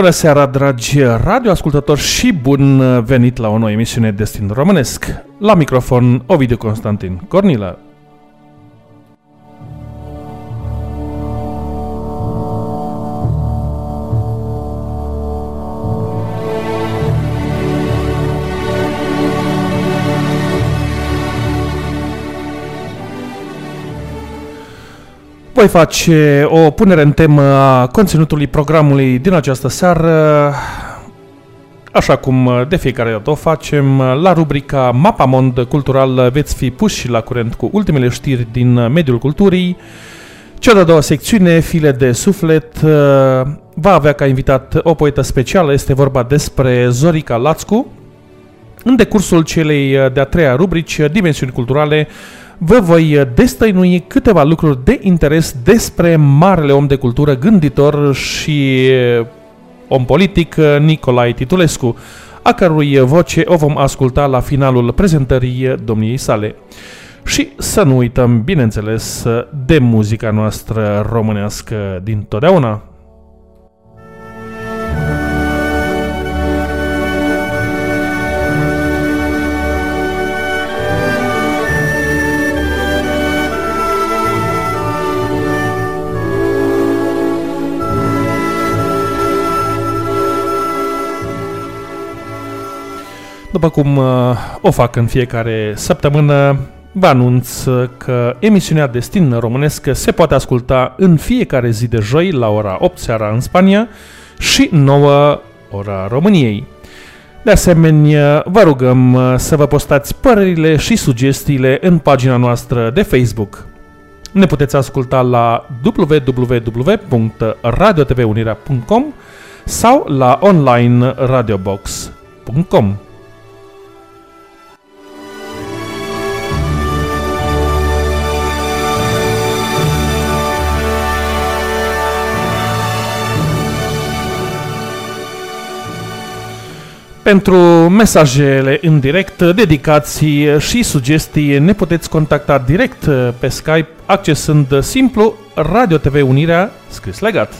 Bună seara, dragi radioascultători și bun venit la o nouă emisiune Destin Românesc. La microfon, Ovidiu Constantin Cornilă. Voi face o punere în temă a conținutului programului din această seară, așa cum de fiecare dată o facem, la rubrica Mapamond Cultural veți fi puși la curent cu ultimele știri din mediul culturii. Cea de-a doua secțiune, File de Suflet, va avea ca invitat o poetă specială, este vorba despre Zorica Lațcu. În decursul celei de-a treia rubrici, Dimensiuni Culturale, vă voi destăinui câteva lucruri de interes despre marele om de cultură, gânditor și om politic Nicolae Titulescu, a cărui voce o vom asculta la finalul prezentării domniei sale. Și să nu uităm, bineînțeles, de muzica noastră românească din totdeauna. După cum uh, o fac în fiecare săptămână, vă anunț că emisiunea Destin Românesc se poate asculta în fiecare zi de joi la ora 8 seara în Spania și 9 ora României. De asemenea, vă rugăm uh, să vă postați părerile și sugestiile în pagina noastră de Facebook. Ne puteți asculta la www.radiotvunirea.com sau la online radiobox.com. Pentru mesajele în direct, dedicații și sugestii ne puteți contacta direct pe Skype accesând simplu Radio TV Unirea scris legat.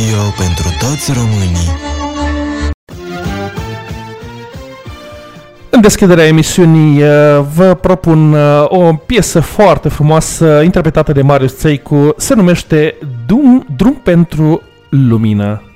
Radio pentru toți românii. În deschiderea emisiunii uh, vă propun uh, o piesă foarte frumoasă interpretată de Marius Țeicu, se numește Drum, Drum pentru Lumină.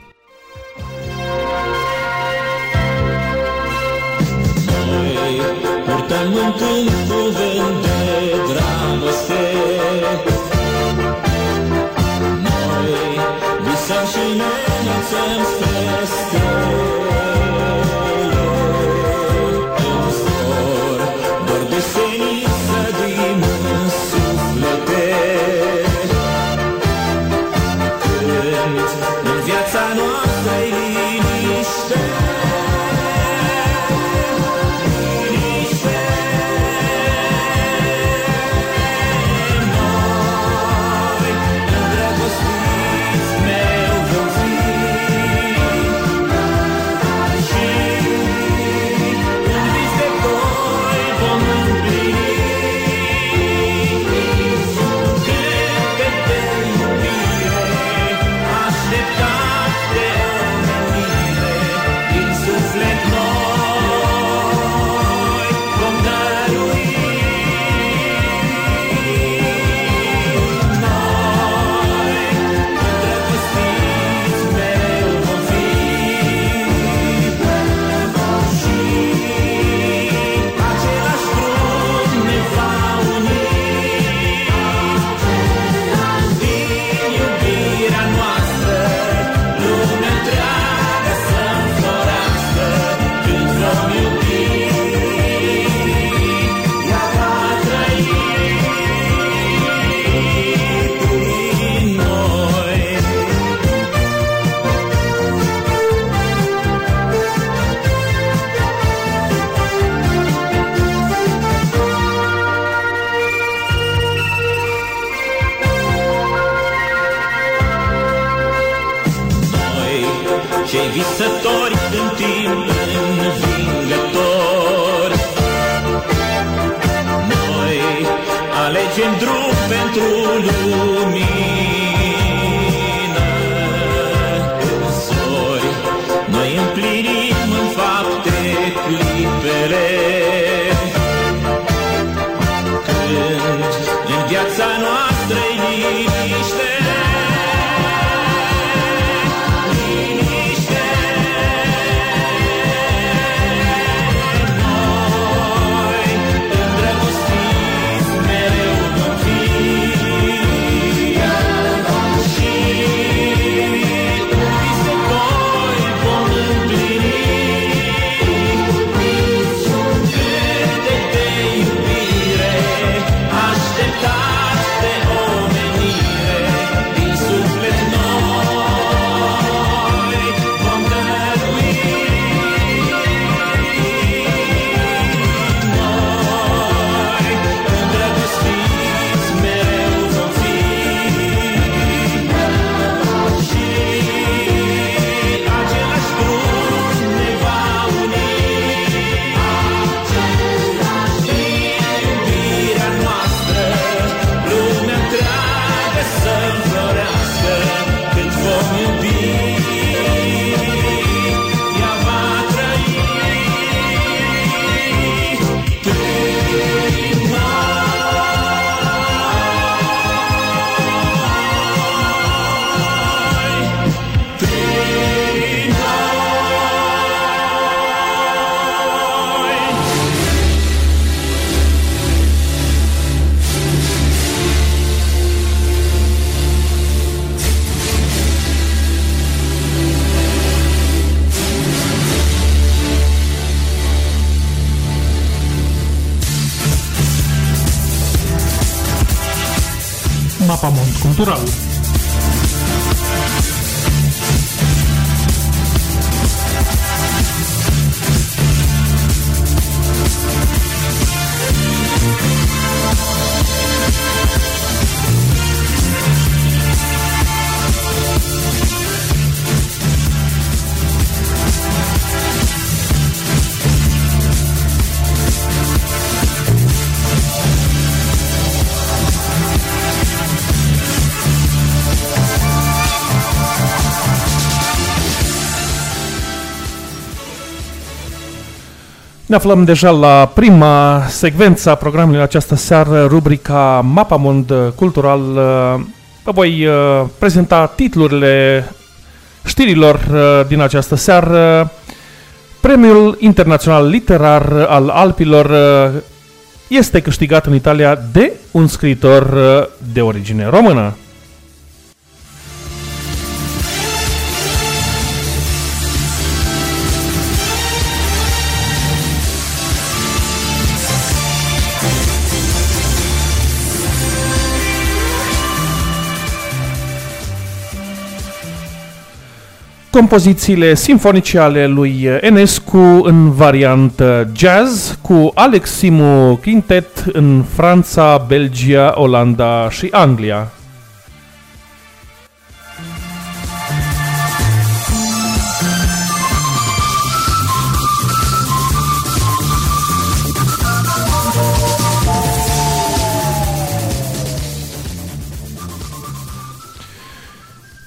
Cultural. Ne aflăm deja la prima secvență a programului în această seară, rubrica Mapamond Cultural. Vă voi uh, prezenta titlurile știrilor uh, din această seară. Premiul Internațional Literar al Alpilor uh, este câștigat în Italia de un scriitor uh, de origine română. Compozițiile simfonice ale lui Enescu în variantă jazz, cu Alex Simu Quintet în Franța, Belgia, Olanda și Anglia.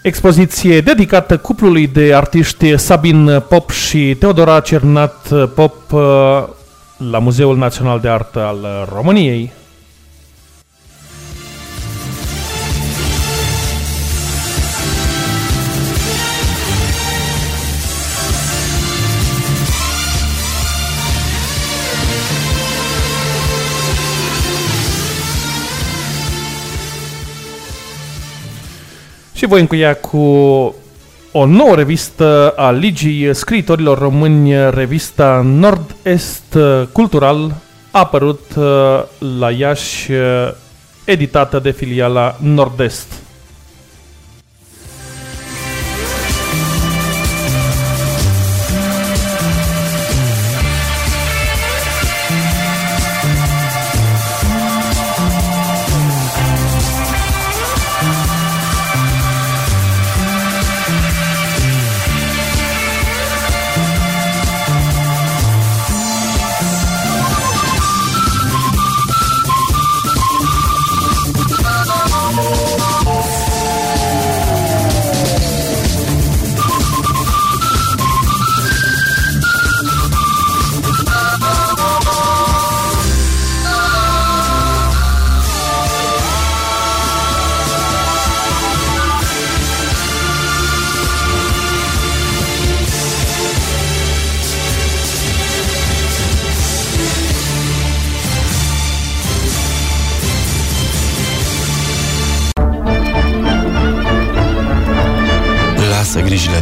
Expoziție dedicată cuplului de artiști Sabin Pop și Teodora Cernat Pop uh, la Muzeul Național de Artă al României. Și voi încheia cu o nouă revistă a Ligii Scriitorilor Români, revista Nord-Est Cultural, a apărut uh, la Iași, uh, editată de filiala Nord-Est.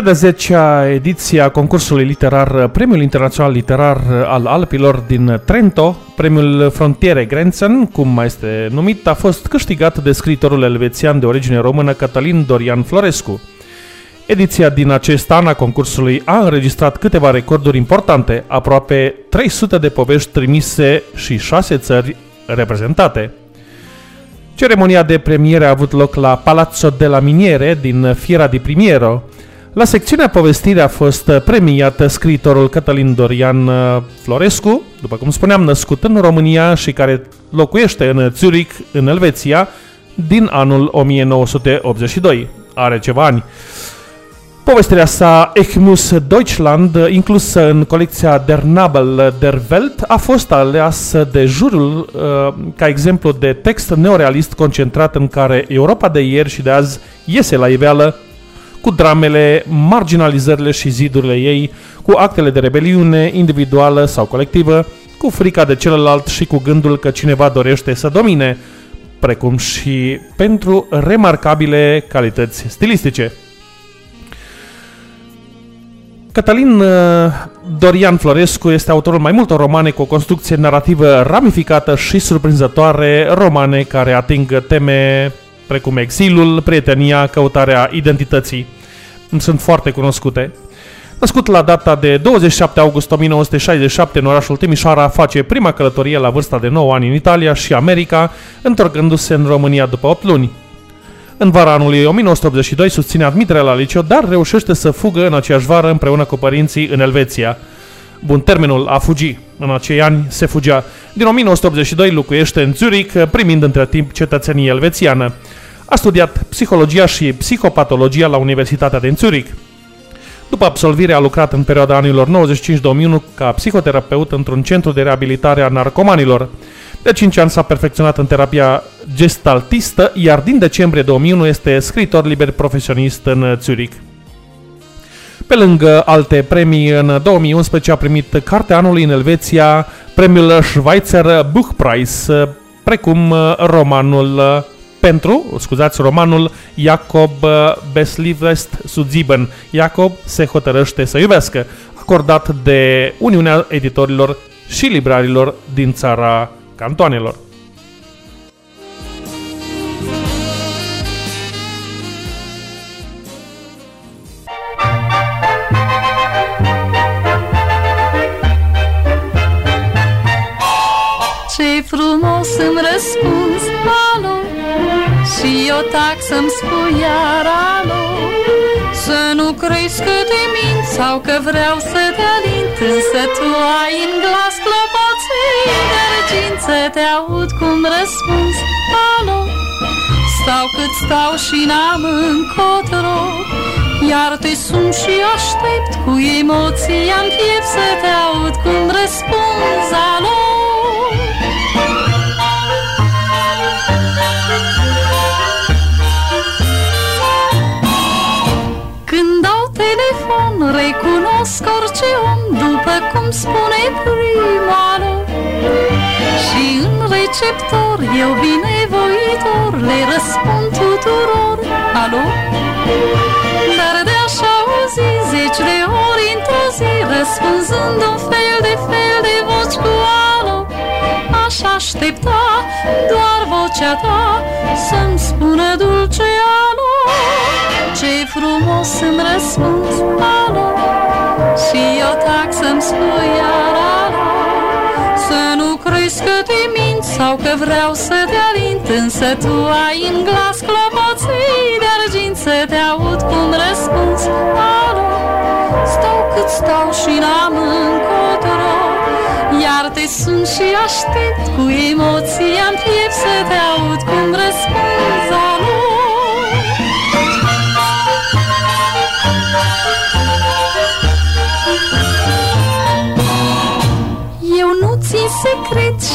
Cea de 10-a ediție a concursului literar, Premiul Internațional Literar al Alpilor din Trento, premiul Frontiere Grenzen, cum mai este numit, a fost câștigat de scriitorul elvețian de origine română Cătălin Dorian Florescu. Ediția din acest an a concursului a înregistrat câteva recorduri importante, aproape 300 de povești trimise și 6 țări reprezentate. Ceremonia de premiere a avut loc la Palazzo della Miniere din Fiera di Primiero, la secțiunea povestire a fost premiat scriitorul Cătălin Dorian uh, Florescu, după cum spuneam, născut în România și care locuiește în Zurich, în Elveția, din anul 1982. Are ceva ani. Povestirea sa Echmus Deutschland, inclusă în colecția Der Nabel der Welt, a fost aleasă de jurul uh, ca exemplu de text neorealist concentrat în care Europa de ieri și de azi iese la iveală cu dramele, marginalizările și zidurile ei, cu actele de rebeliune individuală sau colectivă, cu frica de celălalt și cu gândul că cineva dorește să domine, precum și pentru remarcabile calități stilistice. Cătălin uh, Dorian Florescu este autorul mai multor romane cu o construcție narrativă ramificată și surprinzătoare, romane care ating teme precum exilul, prietenia, căutarea identității. Sunt foarte cunoscute. Născut la data de 27 august 1967 în orașul Timișoara, face prima călătorie la vârsta de 9 ani în Italia și America, întorcându-se în România după 8 luni. În vara anului 1982 susține admiterea la liceu, dar reușește să fugă în aceeași vară împreună cu părinții în Elveția. Bun, termenul a fugi. În acei ani se fugea. Din 1982 locuiește în Zurich, primind între timp cetățenie elvețiană. A studiat psihologia și psihopatologia la Universitatea din Zurich. După absolvire a lucrat în perioada anilor 95-2001 ca psihoterapeut într-un centru de reabilitare a narcomanilor. De 5 ani s-a perfecționat în terapia gestaltistă, iar din decembrie 2001 este scriitor liber profesionist în Zurich. Pe lângă alte premii, în 2011 a primit Cartea Anului în Elveția, premiul Schweizer Buchpreis, precum romanul pentru, scuzați, romanul Jacob Beslivest Sudziben. Jacob se hotărăște să iubească, acordat de Uniunea Editorilor și Librarilor din țara cantoanelor. Ce frumos îmi răspuns, alo Și eu tac să-mi spui iar alo Să nu crezi că te mint sau că vreau să te alint Însă tu ai în glas clopoței de răgință Te aud cum răspunzi, alo Stau cât stau și n-am încotro Iar te sun și aștept cu emoția în piept Să te aud cum răspunzi, alo recunosc orice om după cum spune primarul Și în receptor eu binevoitor le răspund tuturor. Alo? Dar de așa auzi zeci de ori într-o zi Răspunzând un fel de fel de voci cu alo. Aș aștepta doar vocea ta Să-mi spună dulce alo ce frumos îmi răspuns, alo Și eu tac să-mi spui iar alo Să nu crezi că te mint sau că vreau să te alint Însă tu ai în glas clopoței de argint Să te aud cum răspuns, alo Stau cât stau și n-am încotro Iar te sun și aștept cu emoția în piept Să te aud cum răspunzi,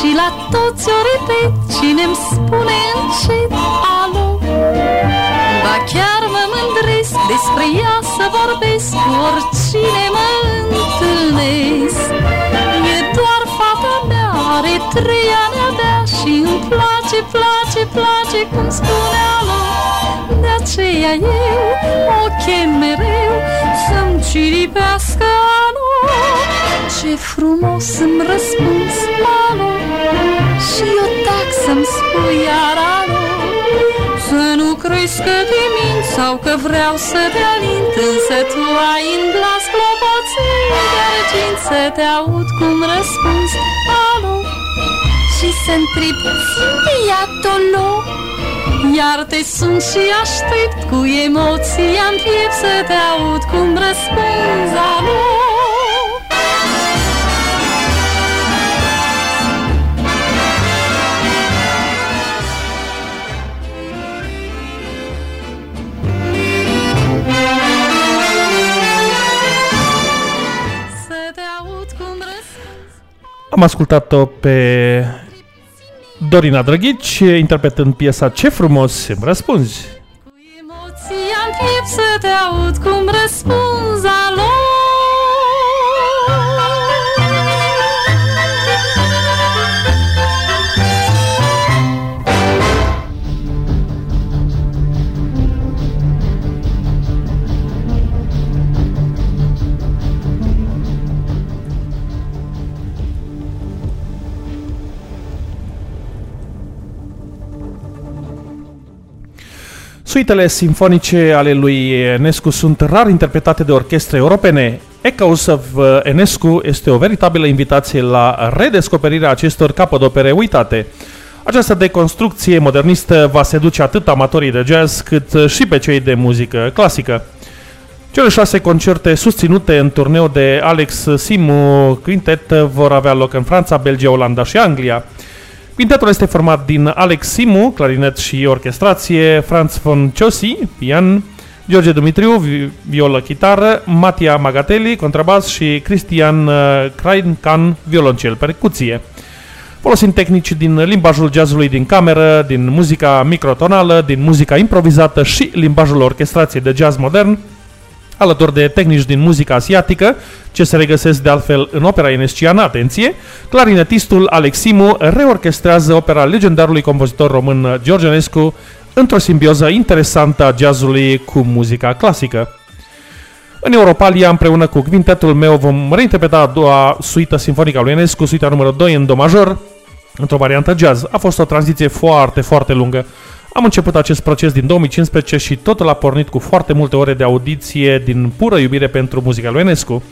și la toți o repet Cine-mi spune încet alo. Ba chiar mă Despre ea să vorbesc cu oricine mă întâlnesc. E doar fata mea, are trei ani abia Și îmi place, place, place cum spunea lor De aceea eu o chem mereu Să-mi ciripească anul Ce frumos îmi răspuns alo Și eu tac să-mi spui iar alo. Să nu crezi că te mint Sau că vreau să te alint Însă tu ai în glas clopoței de argint Să te aud cum răspunzi alo Și să-ntreb ține tolo iar te sun și aștept cu emoția în piept Să te aud cum răspunzi alo Am ascultat-o pe Dorina Drăghici, interpretând piesa Ce frumos îmi răspunzi. Cu emoția în piept să te aud cum răspunzi alo Suitele simfonice ale lui Enescu sunt rar interpretate de orchestre europene. Echoes of Enescu este o veritabilă invitație la redescoperirea acestor capodopere uitate. Această deconstrucție modernistă va seduce atât amatorii de jazz cât și pe cei de muzică clasică. Cele șase concerte susținute în turneu de Alex Simu Quintet vor avea loc în Franța, Belgia, Olanda și Anglia. Quintetul este format din Alex Simu, clarinet și orchestrație, Franz von Ciosi, pian, George Dumitriu, vi- violă, chitară, Matia Magatelli, contrabas și Cristian uh, Krainkan, violoncel, percuție. Folosind tehnici din limbajul jazzului din cameră, din muzica microtonală, din muzica improvizată și limbajul orchestrației de jazz modern, alături de tehnici din muzica asiatică, ce se regăsesc de altfel în opera enesciană, atenție, clarinetistul Aleximu reorchestrează opera legendarului compozitor român George Enescu într-o simbioză interesantă a jazzului cu muzica clasică. În Europalia, împreună cu quintetul meu, vom reinterpreta a doua suită sinfonică a lui Enescu, suita numărul 2 în do major, într-o variantă jazz. A fost o tranziție foarte, foarte lungă. Am început acest proces din 2015 și totul a pornit cu foarte multe ore de audiție din pură iubire pentru muzica lui Enescu.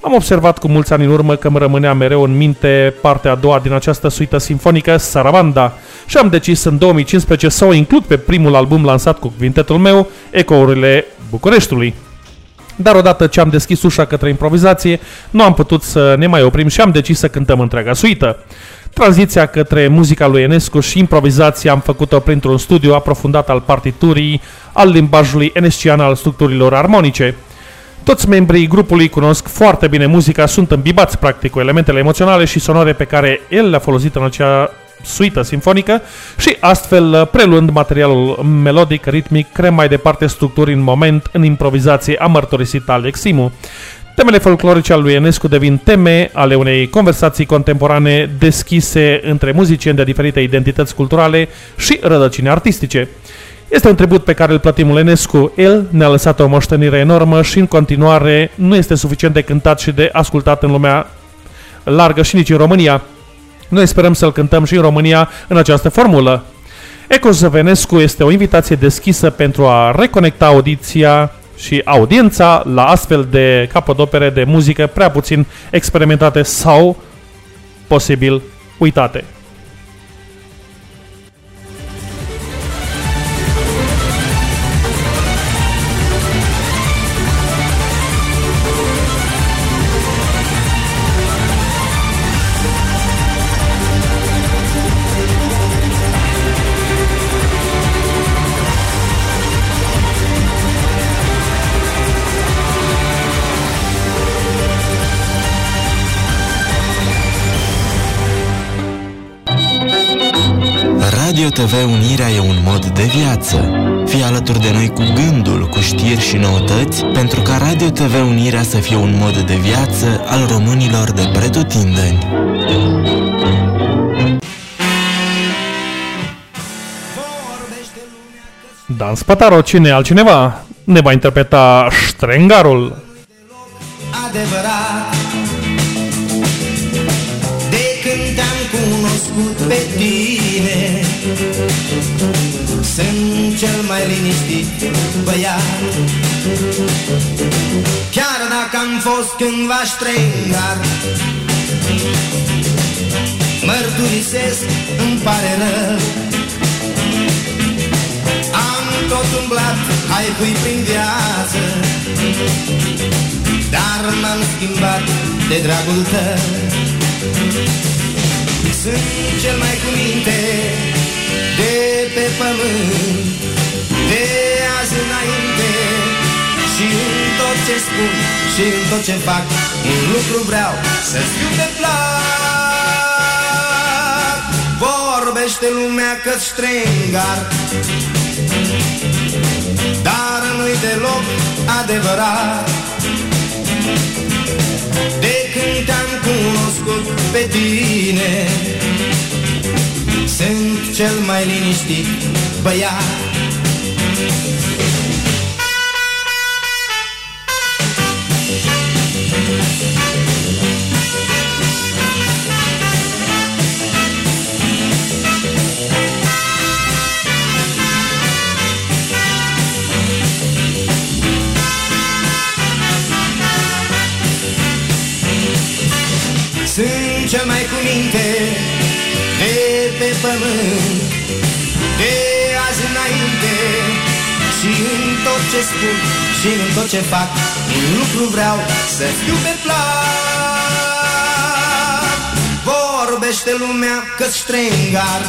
Am observat cu mulți ani în urmă că îmi rămânea mereu în minte partea a doua din această suită simfonică, Sarabanda, și am decis în 2015 să o includ pe primul album lansat cu quintetul meu, Ecourile Bucureștiului. Dar odată ce am deschis ușa către improvizație, nu am putut să ne mai oprim și am decis să cântăm întreaga suită. Tranziția către muzica lui Enescu și improvizația am făcut-o printr-un studiu aprofundat al partiturii, al limbajului enescian al structurilor armonice. Toți membrii grupului cunosc foarte bine muzica, sunt îmbibați practic cu elementele emoționale și sonore pe care el le-a folosit în acea suită simfonică și astfel, preluând materialul melodic, ritmic, creăm mai departe structuri în moment, în improvizație, a mărturisit Alex Simu. Temele folclorice al lui Enescu devin teme ale unei conversații contemporane deschise între muzicieni de diferite identități culturale și rădăcini artistice. Este un tribut pe care îl plătim lui Enescu. El ne-a lăsat o moștenire enormă și în continuare nu este suficient de cântat și de ascultat în lumea largă și nici în România. Noi sperăm să-l cântăm și în România în această formulă. Ecos Venescu este o invitație deschisă pentru a reconecta audiția și audiența la astfel de capodopere de muzică prea puțin experimentate sau posibil uitate. Radio TV Unirea e un mod de viață. Fii alături de noi cu gândul, cu știri și noutăți, pentru ca Radio TV Unirea să fie un mod de viață al românilor de pretutindeni. Dan Spataro, cine altcineva, ne va interpreta Strengarul. adevărat De când te-am cunoscut pe tine Sunt cel mai liniștit băiat. Chiar dacă am fost cândva strengar Mărturisesc, îmi pare rău. Am tot umblat, hai pui prin viață dar m-am schimbat de dragul tău. Sunt cel mai cu minte de pe pământ De azi înainte. Și în tot ce spun și în tot ce fac Un lucru vreau să fiu de plac. Vorbește lumea că strengar Dar nu-i deloc adevărat. De când te-am cunoscut pe tine Sunt cel mai liniștit băiat. Sunt cel mai cu minte de pe pământ. De azi înainte și în tot ce spun și în tot ce fac Un lucru vreau să fiu pe plac Vorbește lumea că strengar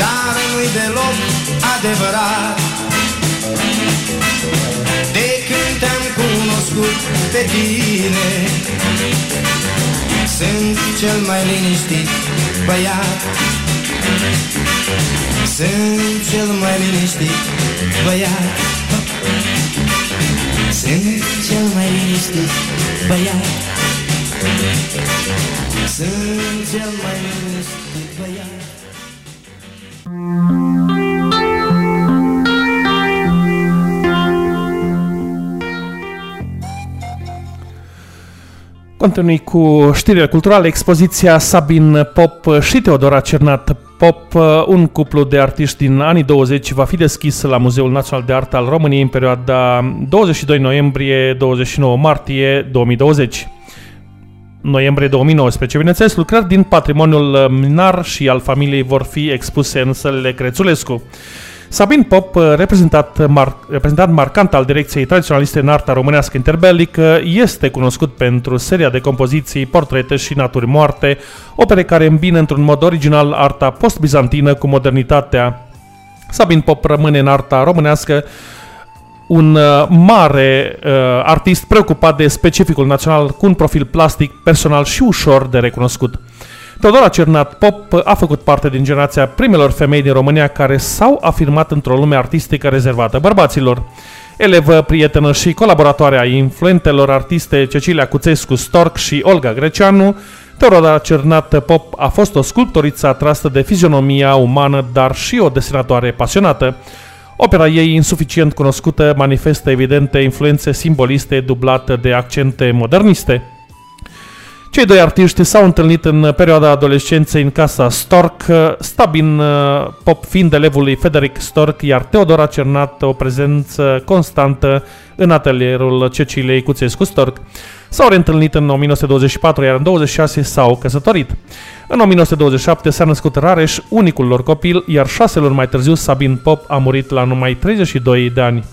Dar nu-i deloc adevărat. De când te-am cunoscut pe tine Sunt cel mai liniștit băiat. Sunt cel mai liniștit băiat. Sunt cel mai liniștit băiat. Sunt cel mai liniștit băiat Continui cu știrile culturale, expoziția Sabin Pop și Teodora Cernat Pop, un cuplu de artiști din anii 20, va fi deschis la Muzeul Național de Artă al României în perioada 22 noiembrie-29 martie 2020 noiembrie 2019. Bineînțeles, lucrări din patrimoniul minar și al familiei vor fi expuse în sălile Crețulescu. Sabin Pop, reprezentat, mar- reprezentant marcant al direcției tradiționaliste în arta românească interbelică, este cunoscut pentru seria de compoziții, portrete și naturi moarte, opere care îmbină într-un mod original arta post-bizantină cu modernitatea. Sabin Pop rămâne în arta românească un uh, mare uh, artist preocupat de specificul național cu un profil plastic, personal și ușor de recunoscut. Teodora Cernat Pop a făcut parte din generația primelor femei din România care s-au afirmat într-o lume artistică rezervată bărbaților. Elevă, prietenă și colaboratoare a influentelor artiste Cecilia Cuțescu Storc și Olga Greceanu, Teodora Cernat Pop a fost o sculptoriță atrasă de fizionomia umană, dar și o desenatoare pasionată. Opera ei, insuficient cunoscută, manifestă evidente influențe simboliste dublate de accente moderniste. Cei doi artiști s-au întâlnit în perioada adolescenței în casa Stork, Stabin uh, Pop fiind elevul lui Frederic Stork, iar Teodora Cernat o prezență constantă în atelierul Cecilei Cuțescu Stork. S-au reîntâlnit în 1924, iar în 26 s-au căsătorit. În 1927 s-a născut Rareș, unicul lor copil, iar șase luni mai târziu Sabin Pop a murit la numai 32 de ani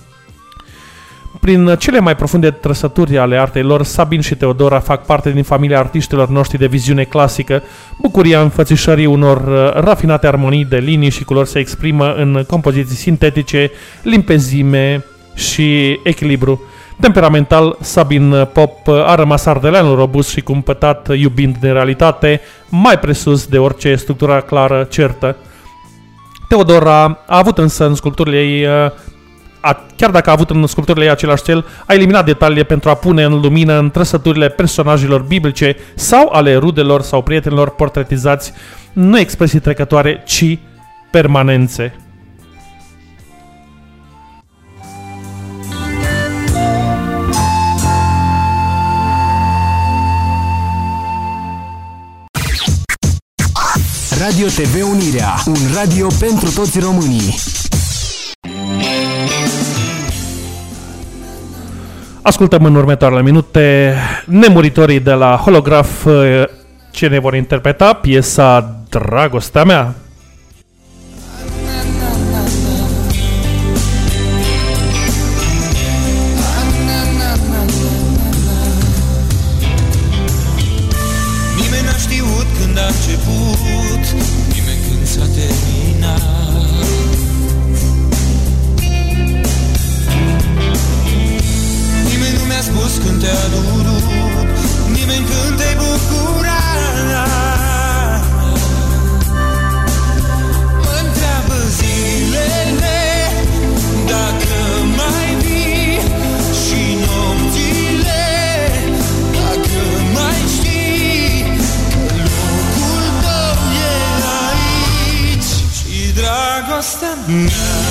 prin cele mai profunde trăsături ale artei lor, Sabin și Teodora fac parte din familia artiștilor noștri de viziune clasică. Bucuria înfățișării unor uh, rafinate armonii de linii și culori se exprimă în compoziții sintetice, limpezime și echilibru. Temperamental, Sabin Pop a rămas ardeleanul robust și cumpătat, iubind de realitate, mai presus de orice structura clară certă. Teodora a avut însă în sculpturile ei uh, a, chiar dacă a avut în sculpturile ei același cel, a eliminat detaliile pentru a pune în lumină întrăsăturile personajelor biblice sau ale rudelor sau prietenilor portretizați, nu expresii trecătoare, ci permanențe. Radio TV Unirea, un radio pentru toți românii. Ascultăm în următoarele minute nemuritorii de la Holograf ce ne vor interpreta piesa Dragostea mea. Nimeni n-a știut când a început now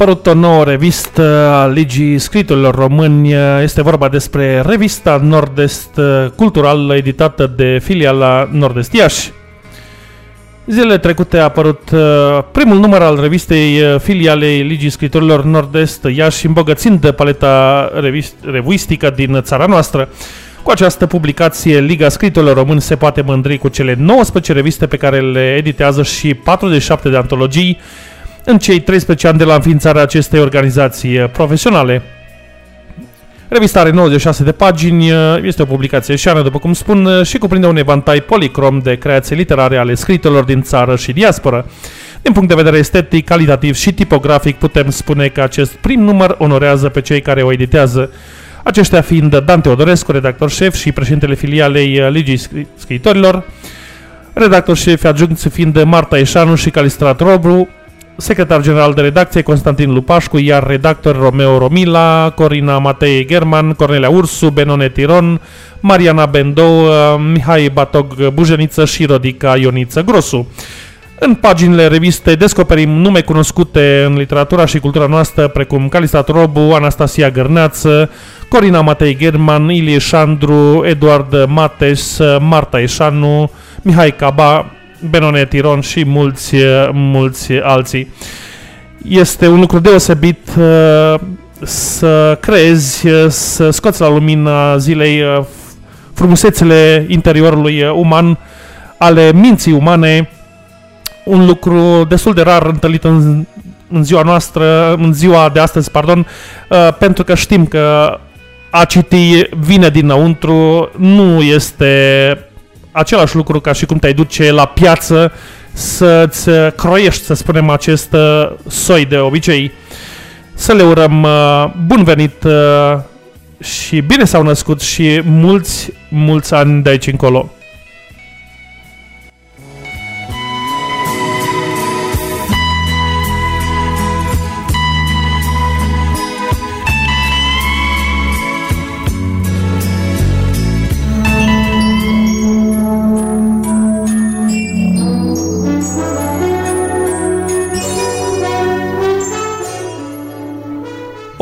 apărut o nouă revistă a Ligii Scritorilor Români. Este vorba despre revista Nord-Est Cultural, editată de filiala Nord-Est Iași. Zilele trecute a apărut uh, primul număr al revistei uh, filialei Ligii Scritorilor Nord-Est Iași, îmbogățind paleta revist, revuistică din țara noastră. Cu această publicație, Liga Scritorilor Români se poate mândri cu cele 19 reviste pe care le editează și 47 de antologii în cei 13 ani de la înființarea acestei organizații uh, profesionale. Revista are 96 de pagini, uh, este o publicație șeană, după cum spun, uh, și cuprinde un evantai policrom de creații literare ale scritorilor din țară și diasporă. Din punct de vedere estetic, calitativ și tipografic, putem spune că acest prim număr onorează pe cei care o editează. Aceștia fiind Dan Teodorescu, redactor șef și președintele filialei uh, Ligii Scri- Scriitorilor, redactor șef adjunct fiind Marta Eșanu și Calistrat Robru, secretar general de redacție Constantin Lupașcu, iar redactor Romeo Romila, Corina Matei German, Cornelia Ursu, Benone Tiron, Mariana Bendou, uh, Mihai Batog Bujeniță și Rodica Ioniță Grosu. În paginile revistei descoperim nume cunoscute în literatura și cultura noastră, precum Calistat Robu, Anastasia Gărneață, Corina Matei German, Ilie Șandru, Eduard Mates, Marta Eșanu, Mihai Caba, Benone Tiron și mulți, mulți alții. Este un lucru deosebit uh, să creezi, uh, să scoți la lumina zilei uh, frumusețele interiorului uh, uman, ale minții umane, un lucru destul de rar întâlnit în, în ziua noastră, în ziua de astăzi, pardon, uh, pentru că știm că a citi vine dinăuntru, nu este același lucru ca și cum te-ai duce la piață să-ți uh, croiești, să spunem, acest uh, soi de obicei. Să le urăm uh, bun venit uh, și bine s-au născut și mulți, mulți ani de aici încolo.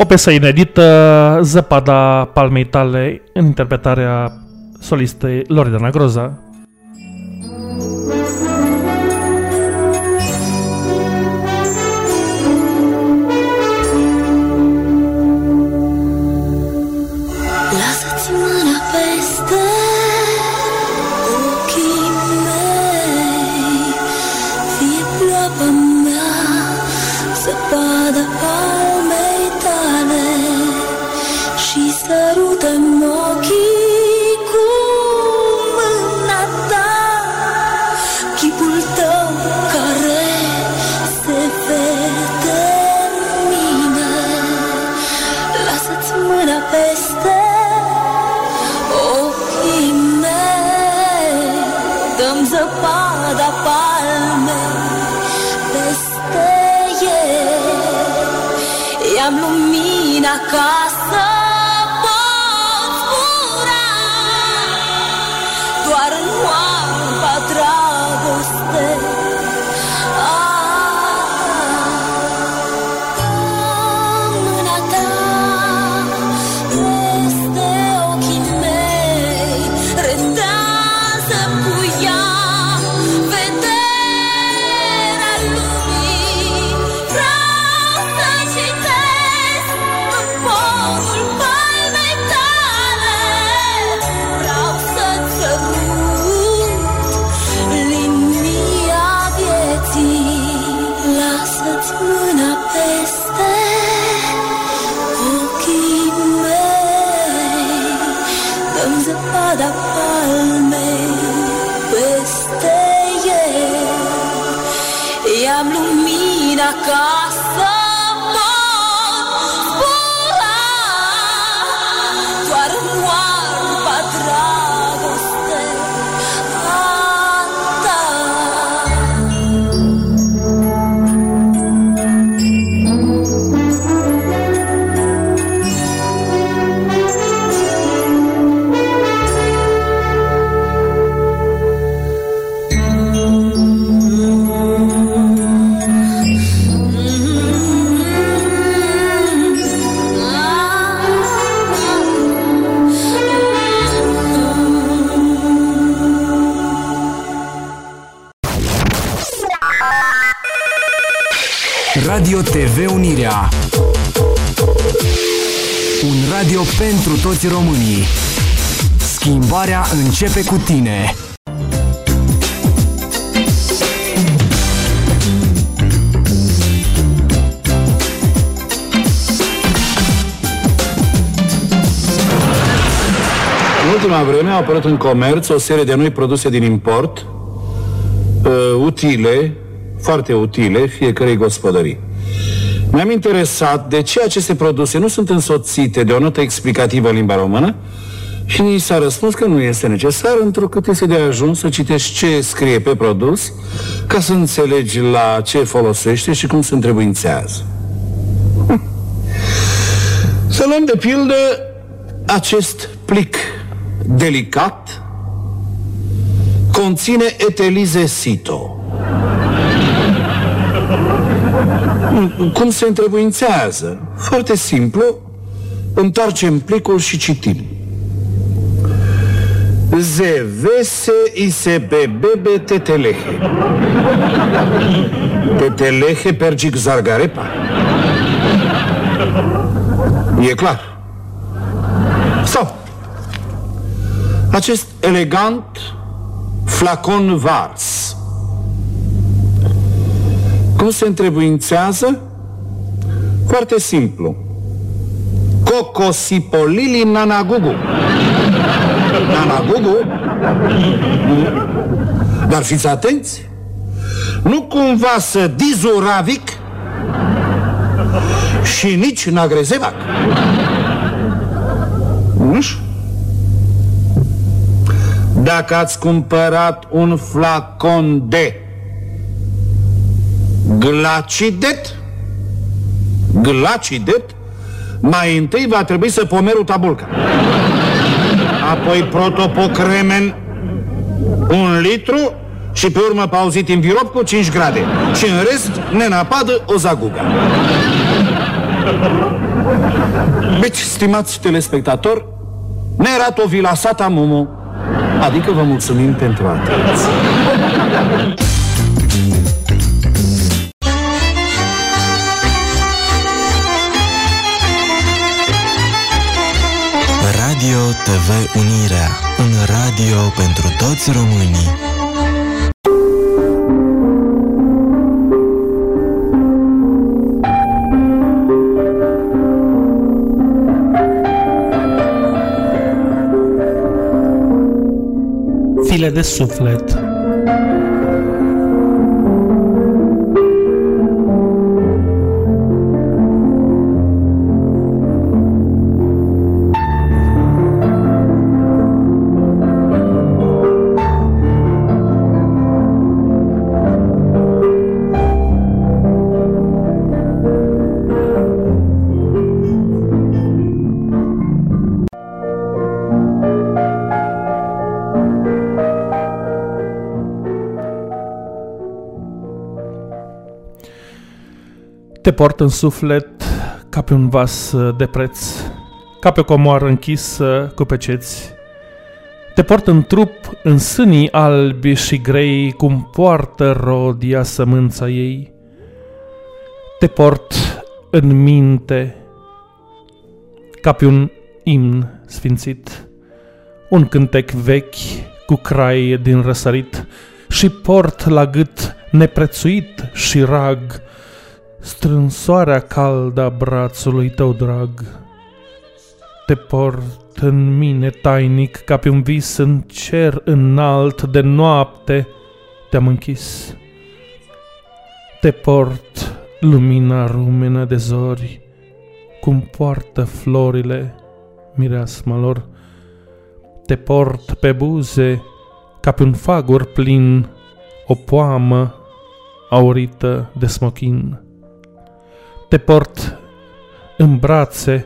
O piesă inedită, Zăpada palmei tale, în interpretarea solistei Loredana Groza. Radio TV Unirea. Un radio pentru toți românii. Schimbarea începe cu tine. În ultima vreme au apărut în comerț o serie de noi produse din import, uh, utile, foarte utile, fiecărei gospodării. Mi-am interesat de ce aceste produse nu sunt însoțite de o notă explicativă în limba română și ni s-a răspuns că nu este necesar, întrucât este de ajuns să citești ce scrie pe produs ca să înțelegi la ce folosește și cum se întrebuințează. Hm. Să luăm de pildă acest plic delicat conține etelize sito. Cum se întrebuințează? Foarte simplu, întoarcem plicul și citim. Zevese isebebebe tetelehe. Tetelehe pergic zargarepa. E clar. Sau acest elegant flacon vars. Cum se întrebuințează? Foarte simplu. Cocosipolili nanagugu. Nanagugu? Dar fiți atenți! Nu cumva să dizuravic și nici nagrezevac. Nu știu. Dacă ați cumpărat un flacon de glacidet, glacidet, mai întâi va trebui să pomeru tabulca. Apoi protopocremen un litru și pe urmă pauzit în virop cu 5 grade. Și în rest, nenapadă o zaguga. Deci, stimați telespectatori, Nerato vilasata mumu Adică vă mulțumim pentru atenție. Radio TV Unirea, un radio pentru toți românii. File de suflet Te port în suflet ca pe un vas uh, de preț, ca pe o comoară închisă cu peceți. Te port în trup, în sânii albi și grei, cum poartă rodia sămânța ei. Te port în minte, ca pe un imn sfințit, un cântec vechi cu crai din răsărit și port la gât neprețuit și rag, strânsoarea caldă a brațului tău drag. Te port în mine tainic ca pe un vis în cer înalt de noapte te-am închis. Te port lumina rumenă de zori, cum poartă florile mireasma lor. Te port pe buze ca pe un fagur plin, o poamă aurită de smochin te port în brațe,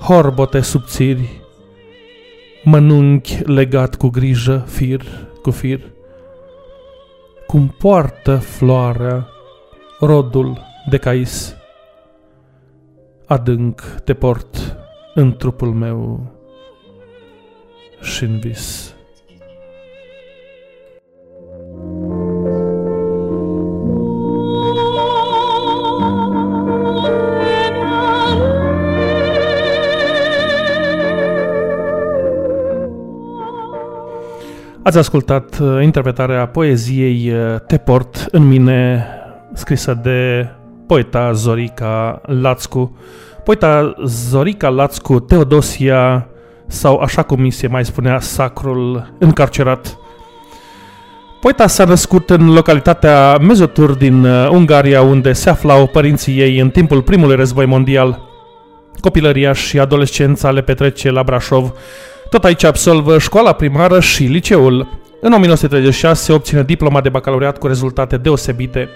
horbote subțiri, mănunchi legat cu grijă, fir cu fir, cum poartă floarea rodul de cais. Adânc te port în trupul meu și în vis. Ați ascultat uh, interpretarea poeziei uh, Te port în mine, scrisă de poeta Zorica Lațcu. Poeta Zorica Lațcu, Teodosia, sau așa cum mi se mai spunea, sacrul încarcerat. Poeta s-a născut în localitatea Mezotur din uh, Ungaria, unde se aflau părinții ei în timpul primului război mondial. Copilăria și adolescența le petrece la Brașov. Tot aici absolvă școala primară și liceul. În 1936 obține diploma de bacalaureat cu rezultate deosebite.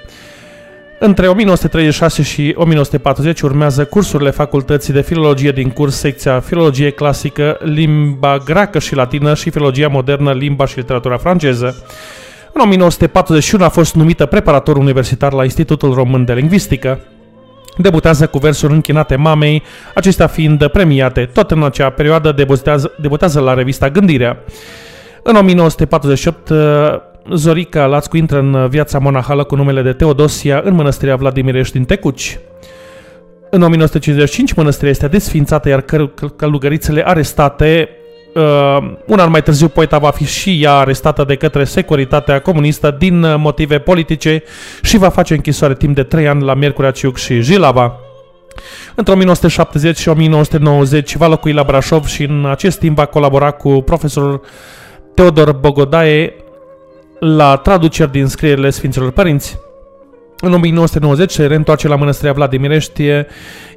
Între 1936 și 1940 urmează cursurile facultății de filologie din curs secția filologie clasică, limba greacă și latină și filologia modernă, limba și literatura franceză. În 1941 a fost numită preparator universitar la Institutul Român de Lingvistică. Debutează cu versuri închinate mamei, acestea fiind premiate. Tot în acea perioadă debutează, debutează la revista Gândirea. În 1948, Zorica Lațcu intră în viața monahală cu numele de Teodosia în mănăstirea Vladimirești din Tecuci. În 1955, mănăstirea este desfințată, iar căl- călugărițele arestate Uh, un an mai târziu, poeta va fi și ea arestată de către securitatea comunistă din uh, motive politice și va face închisoare timp de 3 ani la Miercurea Ciuc și Jilava. Între 1970 și 1990 va locui la Brașov și în acest timp va colabora cu profesorul Teodor Bogodaie la traduceri din scrierile Sfinților Părinți. În 1990 se reîntoarce la mănăstirea Vladimirești,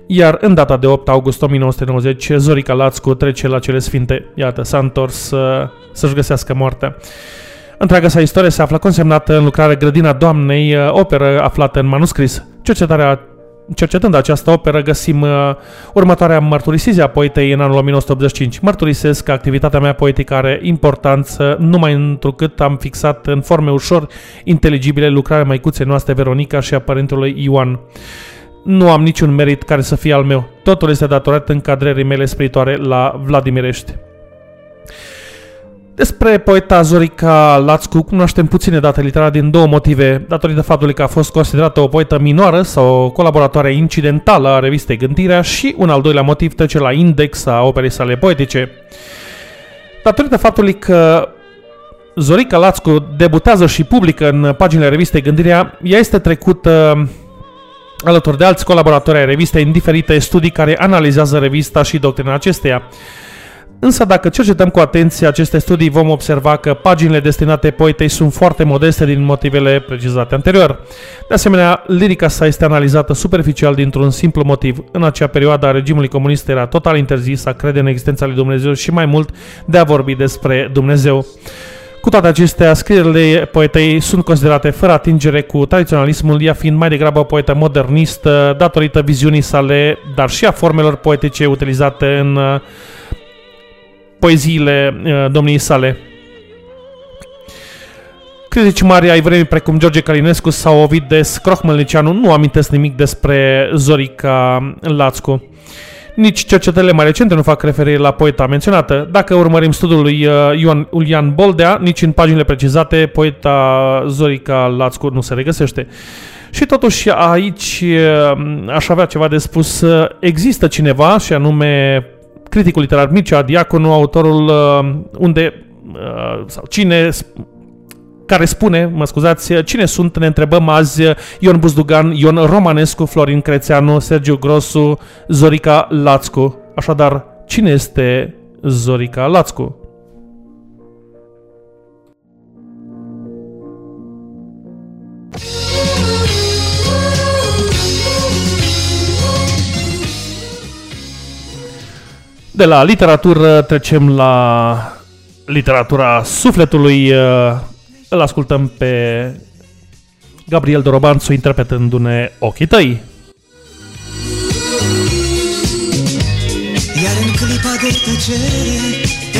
iar în data de 8 august 1990 Zorica Lațcu trece la cele sfinte. Iată, s-a întors să, să-și găsească moartea. Întreaga sa istorie se află consemnată în lucrarea Grădina Doamnei, operă aflată în manuscris. Cercetarea Cercetând această operă, găsim uh, următoarea mărturisire a poetei în anul 1985. Mărturisesc că activitatea mea poetică are importanță numai întrucât am fixat în forme ușor inteligibile lucrarea maicuței noastre Veronica și a părintelui Ioan. Nu am niciun merit care să fie al meu. Totul este datorat încadrării mele spiritoare la Vladimirești. Despre poeta Zorica Lațcu cunoaștem puține date literare din două motive, datorită faptului că a fost considerată o poetă minoră sau o colaboratoare incidentală a revistei Gândirea și un al doilea motiv trece la index a operei sale poetice. Datorită faptului că Zorica Lațcu debutează și publică în paginile revistei Gândirea, ea este trecută alături de alți colaboratori ai revistei în diferite studii care analizează revista și doctrina acesteia. Însă dacă cercetăm cu atenție aceste studii, vom observa că paginile destinate poetei sunt foarte modeste din motivele precizate anterior. De asemenea, lirica sa este analizată superficial dintr-un simplu motiv. În acea perioadă a regimului comunist era total interzis a crede în existența lui Dumnezeu și mai mult de a vorbi despre Dumnezeu. Cu toate acestea, scrierile poetei sunt considerate fără atingere cu tradiționalismul, ea fiind mai degrabă o poetă modernistă, datorită viziunii sale, dar și a formelor poetice utilizate în poeziile uh, domniei sale. Critici mari ai vremii precum George Calinescu sau Ovides Crohmălnicianu nu amintesc nimic despre Zorica Lațcu. Nici cercetările mai recente nu fac referire la poeta menționată. Dacă urmărim studiul lui uh, Ioan Ulian Boldea, nici în paginile precizate, poeta Zorica Lațcu nu se regăsește. Și totuși aici uh, aș avea ceva de spus. Există cineva, și anume criticul literar Mircea Diaconu, autorul uh, unde uh, sau cine care spune, mă scuzați, cine sunt, ne întrebăm azi Ion Buzdugan, Ion Romanescu, Florin Crețeanu, Sergiu Grosu, Zorica Lațcu. Așadar, cine este Zorica Lațcu? De la literatură trecem la literatura sufletului. Îl ascultăm pe Gabriel Dorobanțu interpretându-ne Ochii tăi. Iar în clipa de tăcere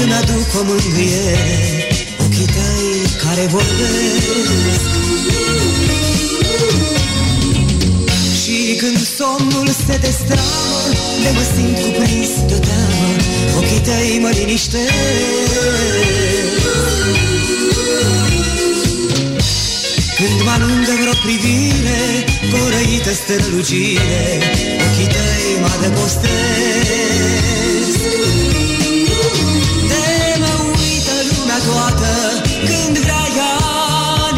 Îmi aduc o mângâiere Ochii tăi care vorbesc. Și când somnul se destramă De mă simt cuprins de teamă. Ochii tăi mă liniștesc Când mă alungă vreo privire Corăită strălucire Ochii tăi mă depostez De mă uită lumea toată Când vrea ea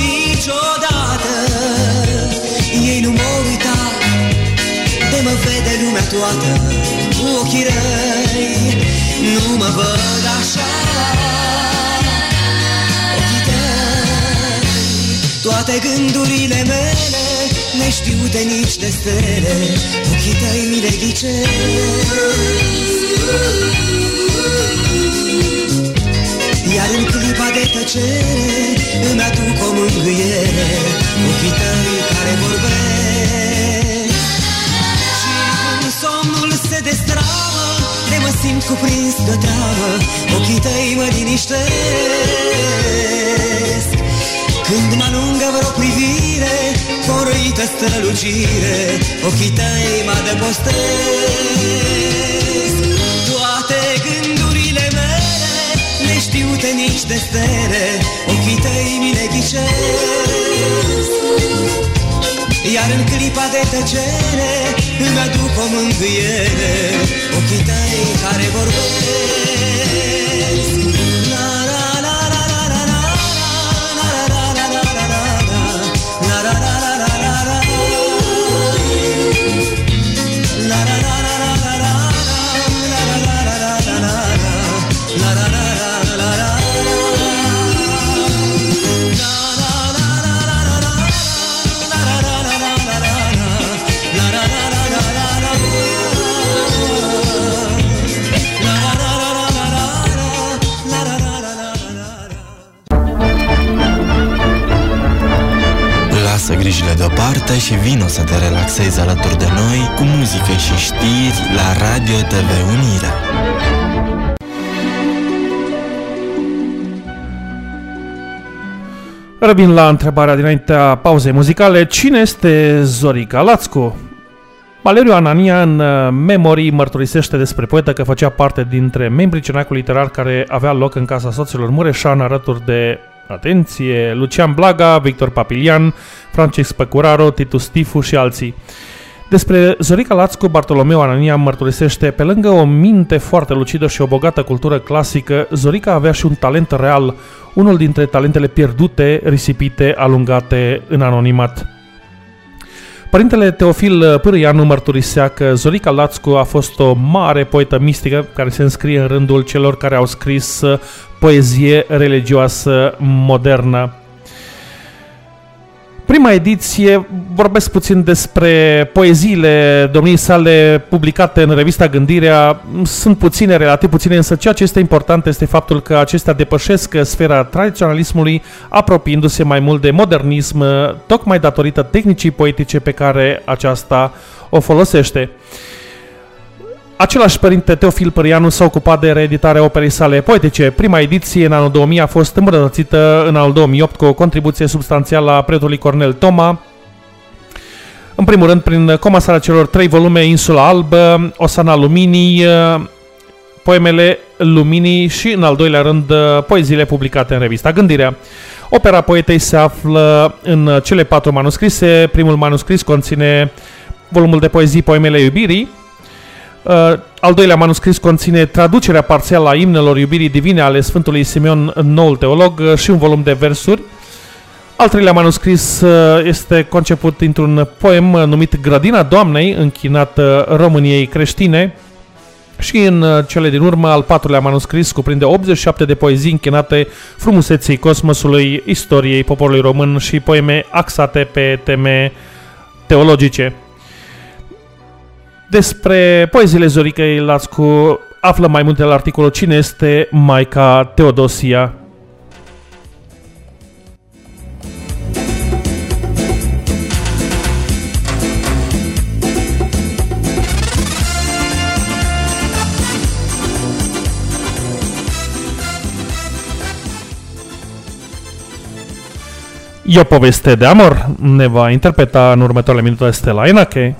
niciodată. Ei nu mă uita De mă vede lumea toată Cu ochii răi. Nu mă văd așa. Toate gândurile mele Neștiute nici de stele. Ochii tăi mi le ghicesc iar în clipa de tăcere Îmi aduc o mângâiere. Ochii tăi care vorbesc. Și când somnul se destramă De mă simt cuprins de teamă Ochii tăi mă liniștesc când mă alungă vreo privire Corăită strălucire Ochii tăi mă adăpostesc. Toate gândurile mele Neștiute nici de stele Ochii tăi mi le ghicesc Iar în clipa de tăcere Îmi aduc o mângâiere Ochii tăi care vorbesc Lasă grijile deoparte și vino să te relaxezi alături de noi cu muzică și știri la Radio TV Unirea. Revin la întrebarea dinaintea pauzei muzicale. Cine este Zorica Lațcu? Valeriu Anania în uh, memorii mărturisește despre poetă că făcea parte dintre membrii cenacului literar care avea loc în casa soților Mureșan alături de, atenție, Lucian Blaga, Victor Papilian, Francesc Păcuraro, Titus Tifu și alții. Despre Zorica Lațcu, Bartolomeu Anania mărturisește, pe lângă o minte foarte lucidă și o bogată cultură clasică, Zorica avea și un talent real, unul dintre talentele pierdute, risipite, alungate în anonimat. Părintele Teofil Pârâianu mărturisea că Zorica Lațcu a fost o mare poetă mistică care se înscrie în rândul celor care au scris uh, poezie religioasă modernă. Prima ediție vorbesc puțin despre poeziile domniei sale publicate în revista Gândirea. Sunt puține, relativ puține, însă ceea ce este important este faptul că acestea depășesc sfera tradiționalismului, apropiindu-se mai mult de modernism, tocmai datorită tehnicii poetice pe care aceasta o folosește. Același părinte Teofil Părianu s-a ocupat de reeditarea operei sale poetice. Prima ediție în anul 2000 a fost îmbunătățită în anul 2008 cu o contribuție substanțială a preotului Cornel Toma, în primul rând prin comasarea celor trei volume Insula Albă, Osana Luminii, poemele Luminii și, în al doilea rând, poeziile publicate în revista Gândirea. Opera poetei se află în cele patru manuscrise. Primul manuscris conține volumul de poezii Poemele Iubirii, Uh, al doilea manuscris conține traducerea parțială a imnelor iubirii divine ale Sfântului Simeon, noul teolog, uh, și un volum de versuri. Al treilea manuscris uh, este conceput dintr-un poem uh, numit Grădina Doamnei, închinat uh, României creștine. Și în uh, cele din urmă, al patrulea manuscris cuprinde 87 de poezii închinate frumuseții cosmosului, istoriei poporului român și poeme axate pe teme teologice. Despre poeziile Zoricăi Lascu află mai multe la articolul Cine este Maica Teodosia? E o poveste de amor. Ne va interpreta în următoarele minute Stella Inache.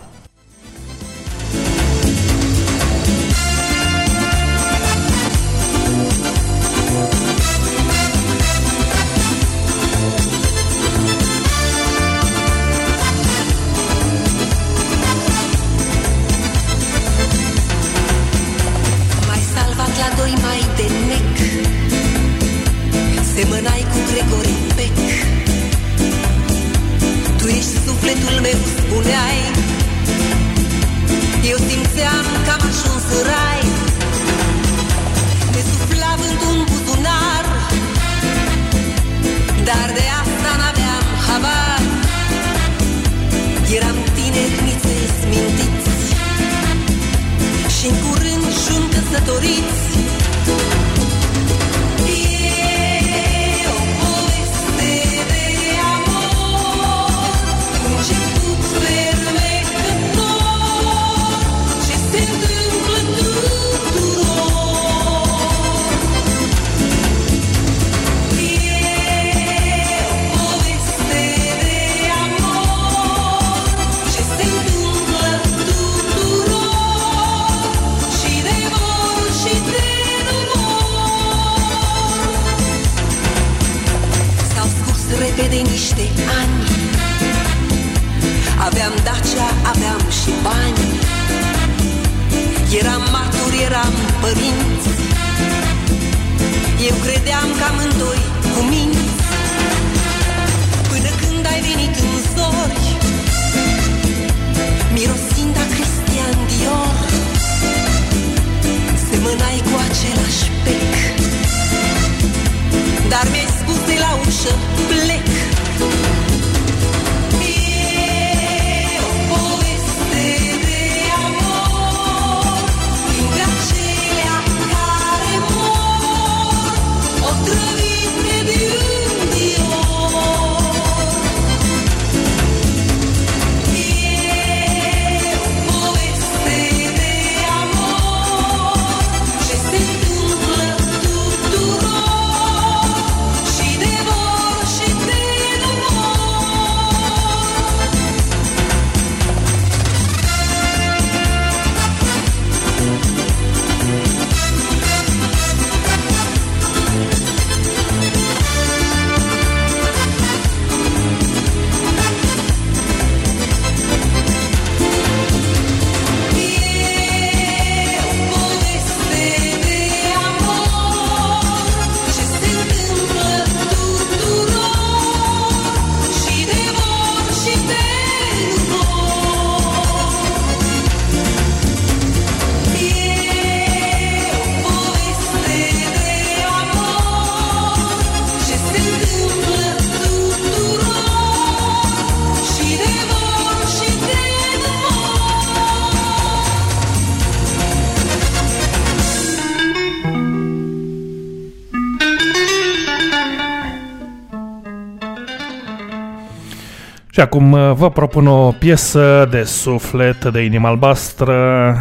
Și acum uh, vă propun o piesă de suflet de inimă albastră.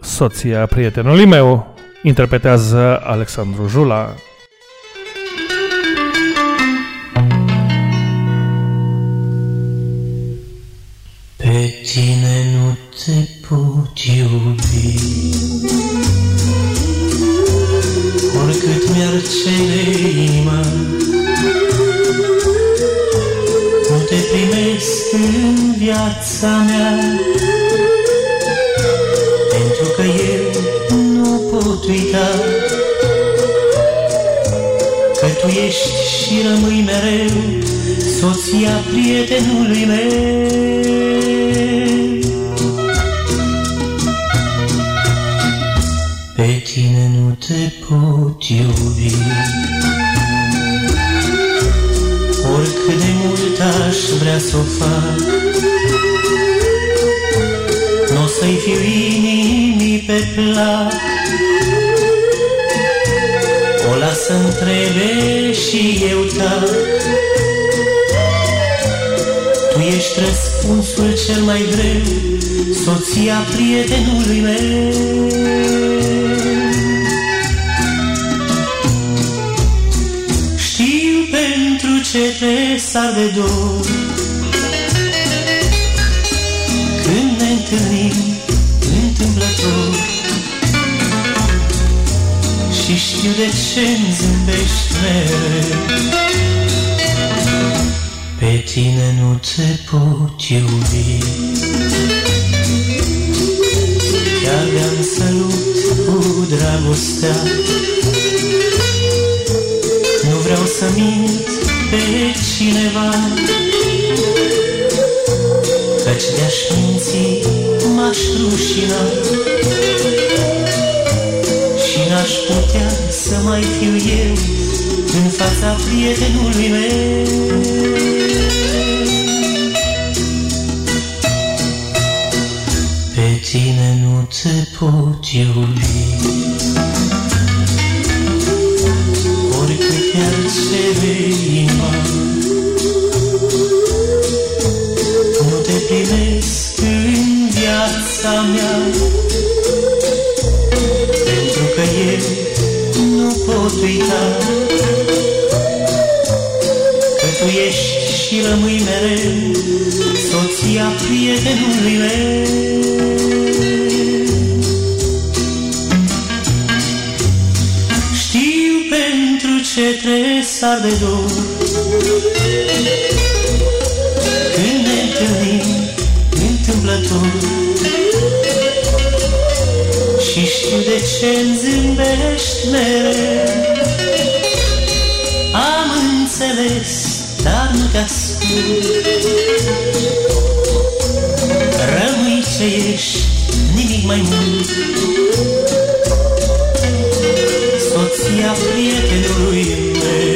Soția prietenului meu interpretează Alexandru Jula. Pe tine nu te pot iubi Oricât mi-ar cere inima te primesc în viața mea. Pentru că eu nu pot uita Că tu ești și rămâi mereu Soția prietenului meu vrea să o fac Nu o să-i fiu inimii pe plac O las să întrebe și eu tac Tu ești răspunsul cel mai greu Soția prietenului meu. Știu pentru ce te sar de dor întâlnim întâmplător. Și știu de ce-mi zâmbești mereu. Pe tine nu te pot iubi. Chiar de-am să lupt cu dragostea. Nu vreau să mint pe cineva Căci de-aș minți m-aș rușina. Și n-aș putea să mai fiu eu În fața prietenului meu. Pe tine nu te pot iubi. Oricât mi-ar cere inima viața mea. Pentru că eu nu pot uita Că tu ești și rămâi mereu Soția prietenului meu. Știu pentru cetre sar de dor. Când ne întâlnim întâmplător Și știu de ce-mi zâmbești mereu. Am înțeles, dar nu te ascult Rămâi ce ești, nimic mai mult. Soția prietenului meu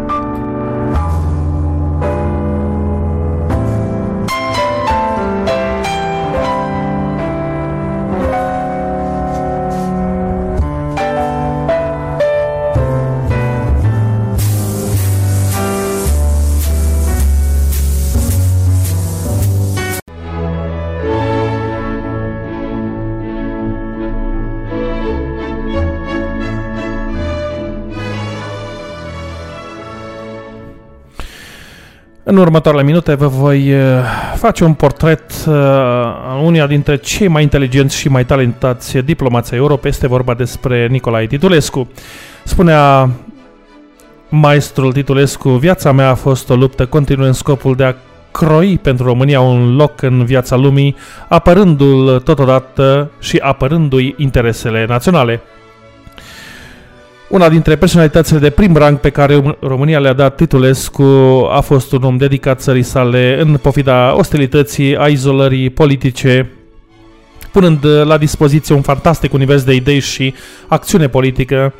În următoarele minute vă voi uh, face un portret uh, a unia dintre cei mai inteligenți și mai talentați diplomați ai Europei. Este vorba despre Nicolae Titulescu. Spunea maestrul Titulescu, viața mea a fost o luptă continuă în scopul de a croi pentru România un loc în viața lumii, apărându-l totodată și apărându-i interesele naționale. Una dintre personalitățile de prim rang pe care România le-a dat Titulescu a fost un om dedicat țării sale în pofida ostilității, a izolării politice, punând la dispoziție un fantastic univers de idei și acțiune politică,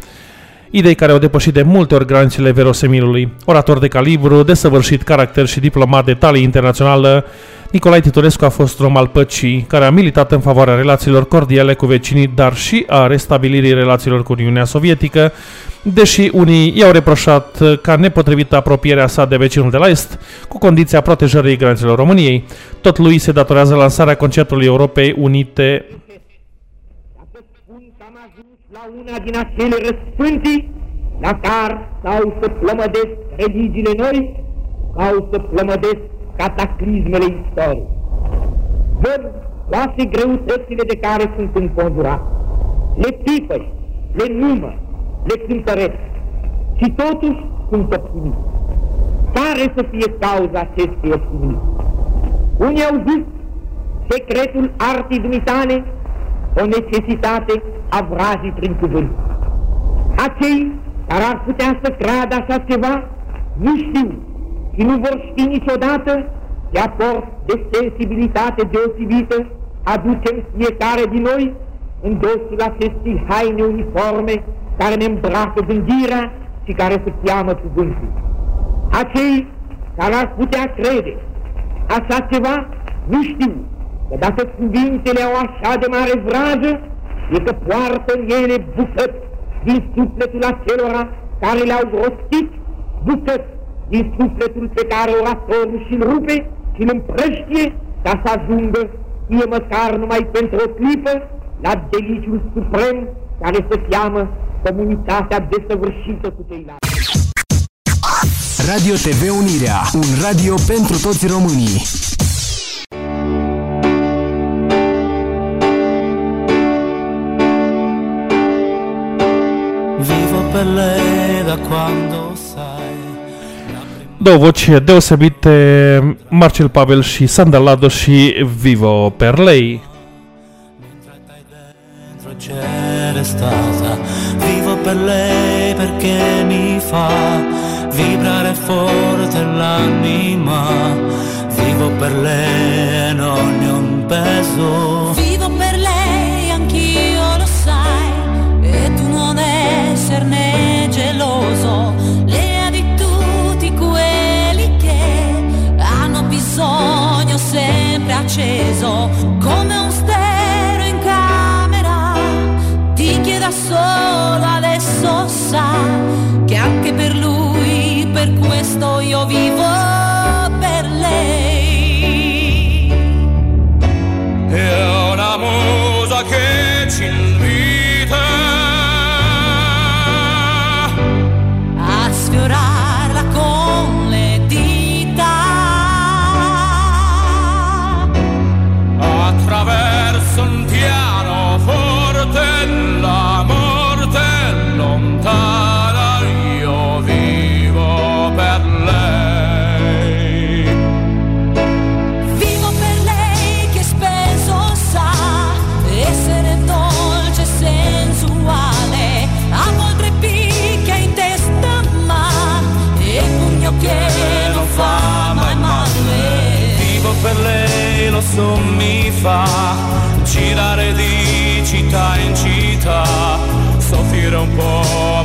idei care au depășit de multe ori granițele verosemilului. Orator de calibru, desăvârșit caracter și diplomat de talie internațională, Nicolae Titorescu a fost un om al păcii, care a militat în favoarea relațiilor cordiale cu vecinii, dar și a restabilirii relațiilor cu Uniunea Sovietică, deși unii i-au reproșat ca nepotrivită apropierea sa de vecinul de la Est, cu condiția protejării granițelor României. Tot lui se datorează lansarea conceptului Europei Unite Dacă spun că am ajuns la una din acele răspântii la care sau să plămădesc religiile noi, sau să plămădesc cataclismele istoriei. Văd toate greutățile de care sunt înconjurat. Le pipăi, le număr, le cântăresc și totuși sunt optimist. Care să fie cauza acestui optimism? Unii au zis secretul artii dumitale o necesitate a vrazii prin cuvânt. Acei care ar putea să creadă așa ceva nu știu și nu vor ști niciodată ce aport de sensibilitate deosebită aducem fiecare din noi în dosul acestei haine uniforme care ne îmbracă gândirea și care se cheamă cuvântul. Acei care ar putea crede așa ceva nu știu că dacă cuvintele au așa de mare vrajă, e că poartă în ele bucăți din sufletul acelora care le-au rostit, bucăți din sufletul pe care oratorul și-l rupe și-l împrăștie ca să ajungă, fie măcar numai pentru o clipă, la deliciul suprem care se cheamă comunitatea desăvârșită cu ceilalți. Radio TV Unirea, un radio pentru toți românii. Vivo per lei da quando sai. Două voci deosebite, Marcel Pavel și Sandalado și Vivo per lei. dentro c'era stata Vivo per lei perché mi fa vibrare forte l'anima. Vivo per lei non ne ho un peso per questo io vivo per lei. È una musa che ci lei lo so mi fa girare di città in città soffrire un po'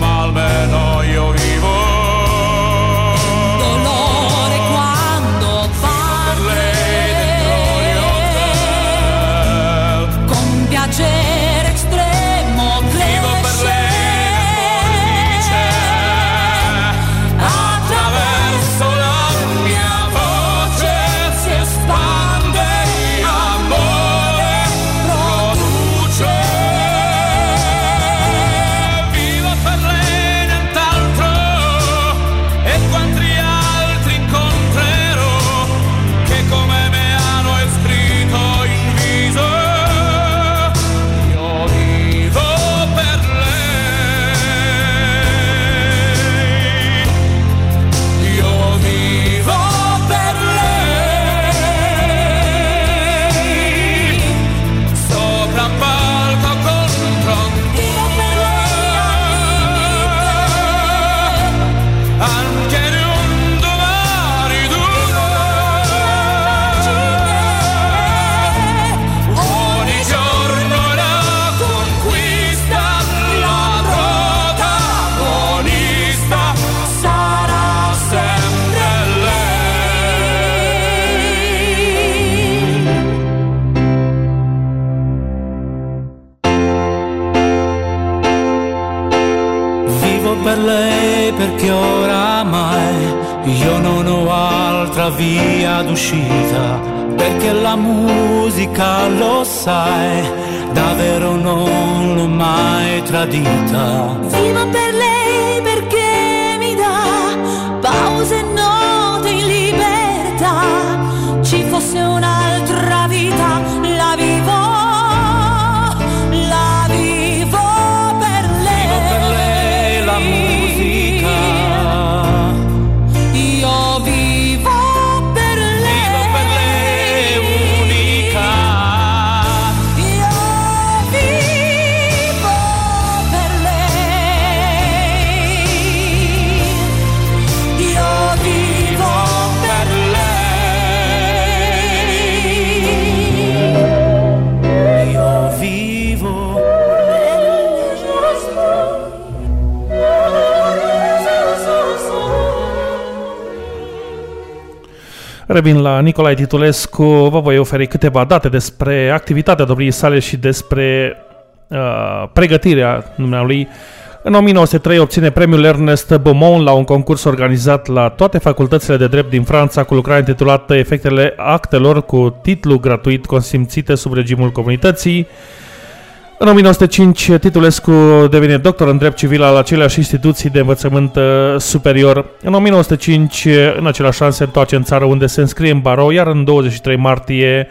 sai, davvero non l'ho mai tradita. Vivo Revin la Nicolae Titulescu, vă voi oferi câteva date despre activitatea domniei sale și despre uh, pregătirea dumnealui. În 1903 obține premiul Ernest Beaumont la un concurs organizat la toate facultățile de drept din Franța cu lucrarea intitulată Efectele actelor cu titlu gratuit consimțite sub regimul comunității. În 1905, Titulescu devine doctor în drept civil al aceleași instituții de învățământ uh, superior. În 1905, uh, în același an, se întoarce în țară unde se înscrie în barou, iar în 23 martie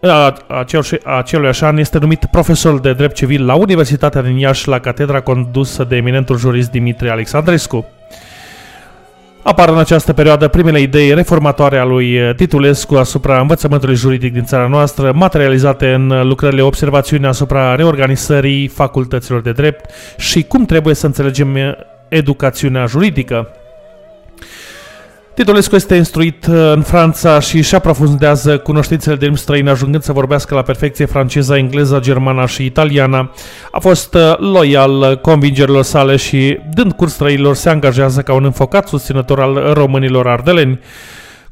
a aceluși- a aceluiași an este numit profesor de drept civil la Universitatea din Iași, la catedra condusă de eminentul jurist Dimitrie Alexandrescu. Apar în această perioadă primele idei reformatoare a lui uh, Titulescu asupra învățământului juridic din țara noastră, materializate în uh, lucrările observațiuni asupra reorganizării facultăților de drept și cum trebuie să înțelegem uh, educațiunea juridică. Titulescu este instruit uh, în Franța și își aprofundează cunoștințele de limbi străine, ajungând să vorbească la perfecție franceza, engleză, germana și italiana. A fost uh, loial convingerilor sale și, dând curs străilor, se angajează ca un înfocat susținător al românilor ardeleni.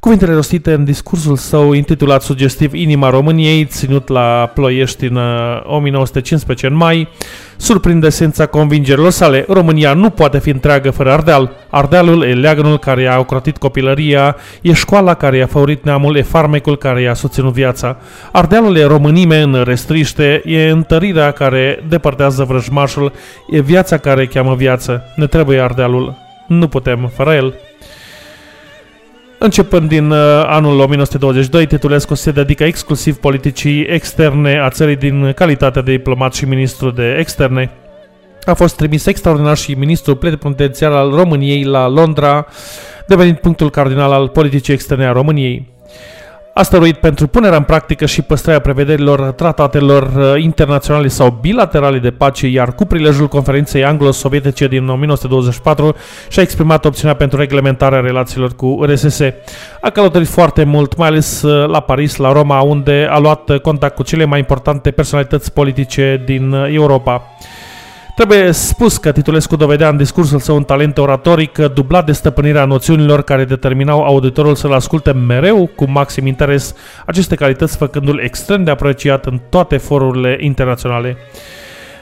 Cuvintele rostite în discursul său intitulat sugestiv Inima României, ținut la Ploiești în uh, 1915 în mai, surprinde esența convingerilor sale. România nu poate fi întreagă fără Ardeal. Ardealul e leagănul care i-a ocrotit copilăria, e școala care i-a făurit neamul, e farmecul care i-a susținut viața. Ardealul e românime în restriște, e întărirea care depărtează vrăjmașul, e viața care cheamă viață. Ne trebuie Ardealul. Nu putem fără el. Începând din uh, anul 1922, Titulescu se dedică exclusiv politicii externe a țării din calitate de diplomat și ministru de externe. A fost trimis extraordinar și ministrul plenipotențiar al României la Londra, devenind punctul cardinal al politicii externe a României. A stăruit pentru punerea în practică și păstrarea prevederilor tratatelor uh, internaționale sau bilaterale de pace, iar cu prilejul conferinței anglo-sovietice din 1924 și-a exprimat opțiunea pentru reglementarea relațiilor cu RSS. A călătorit foarte mult, mai ales uh, la Paris, la Roma, unde a luat uh, contact cu cele mai importante personalități politice din uh, Europa. Trebuie spus că Titulescu dovedea în discursul său un talent oratoric dublat de stăpânirea noțiunilor care determinau auditorul să-l asculte mereu cu maxim interes, aceste calități făcându-l extrem de apreciat în toate forurile internaționale.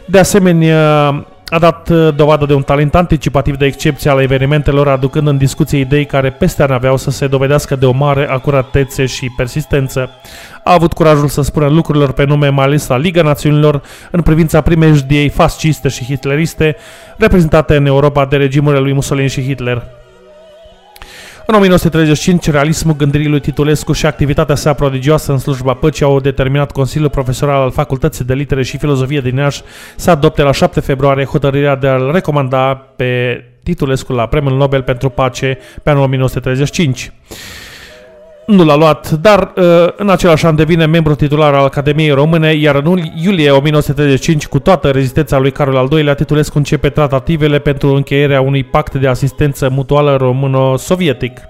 De asemenea, a dat uh, dovadă de un talent anticipativ de excepție al evenimentelor, aducând în discuție idei care peste ani aveau să se dovedească de o mare acuratețe și persistență. A avut curajul să spună lucrurilor pe nume, mai ales la Liga Națiunilor, în privința primejdiei fasciste și hitleriste, reprezentate în Europa de regimurile lui Mussolini și Hitler. În 1935, realismul gândirii lui Titulescu și activitatea sa prodigioasă în slujba păcii au determinat Consiliul Profesoral al Facultății de Litere și Filozofie din Iași să adopte la 7 februarie hotărârea de a-l recomanda pe Titulescu la Premiul Nobel pentru Pace pe anul 1935. Nu l-a luat, dar uh, în același an devine membru titular al Academiei Române, iar în iulie 1935, cu toată rezistența lui Carol al II-lea, Titulescu începe tratativele pentru încheierea unui pact de asistență mutuală româno-sovietic.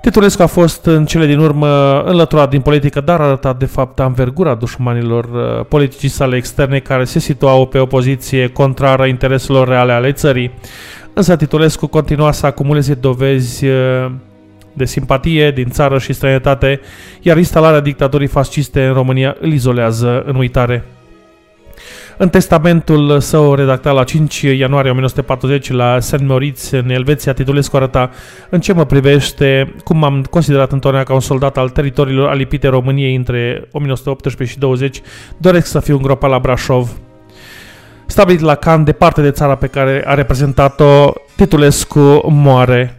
Titulescu a fost în cele din urmă înlăturat din politică, dar a arătat de fapt anvergura dușmanilor uh, politicii sale externe care se situau pe o poziție contrară intereselor reale ale țării. Însă Titulescu continua să acumuleze dovezi uh, de simpatie din țară și străinătate, iar instalarea dictaturii fasciste în România îl izolează în uitare. În testamentul său redactat la 5 ianuarie 1940 la St. Moritz, în Elveția, Titulescu arăta în ce mă privește, cum am considerat întotdeauna ca un soldat al teritoriilor alipite României între 1918 și 20, doresc să fiu îngropat la Brașov. Stabilit la Can, departe de țara pe care a reprezentat-o, Titulescu moare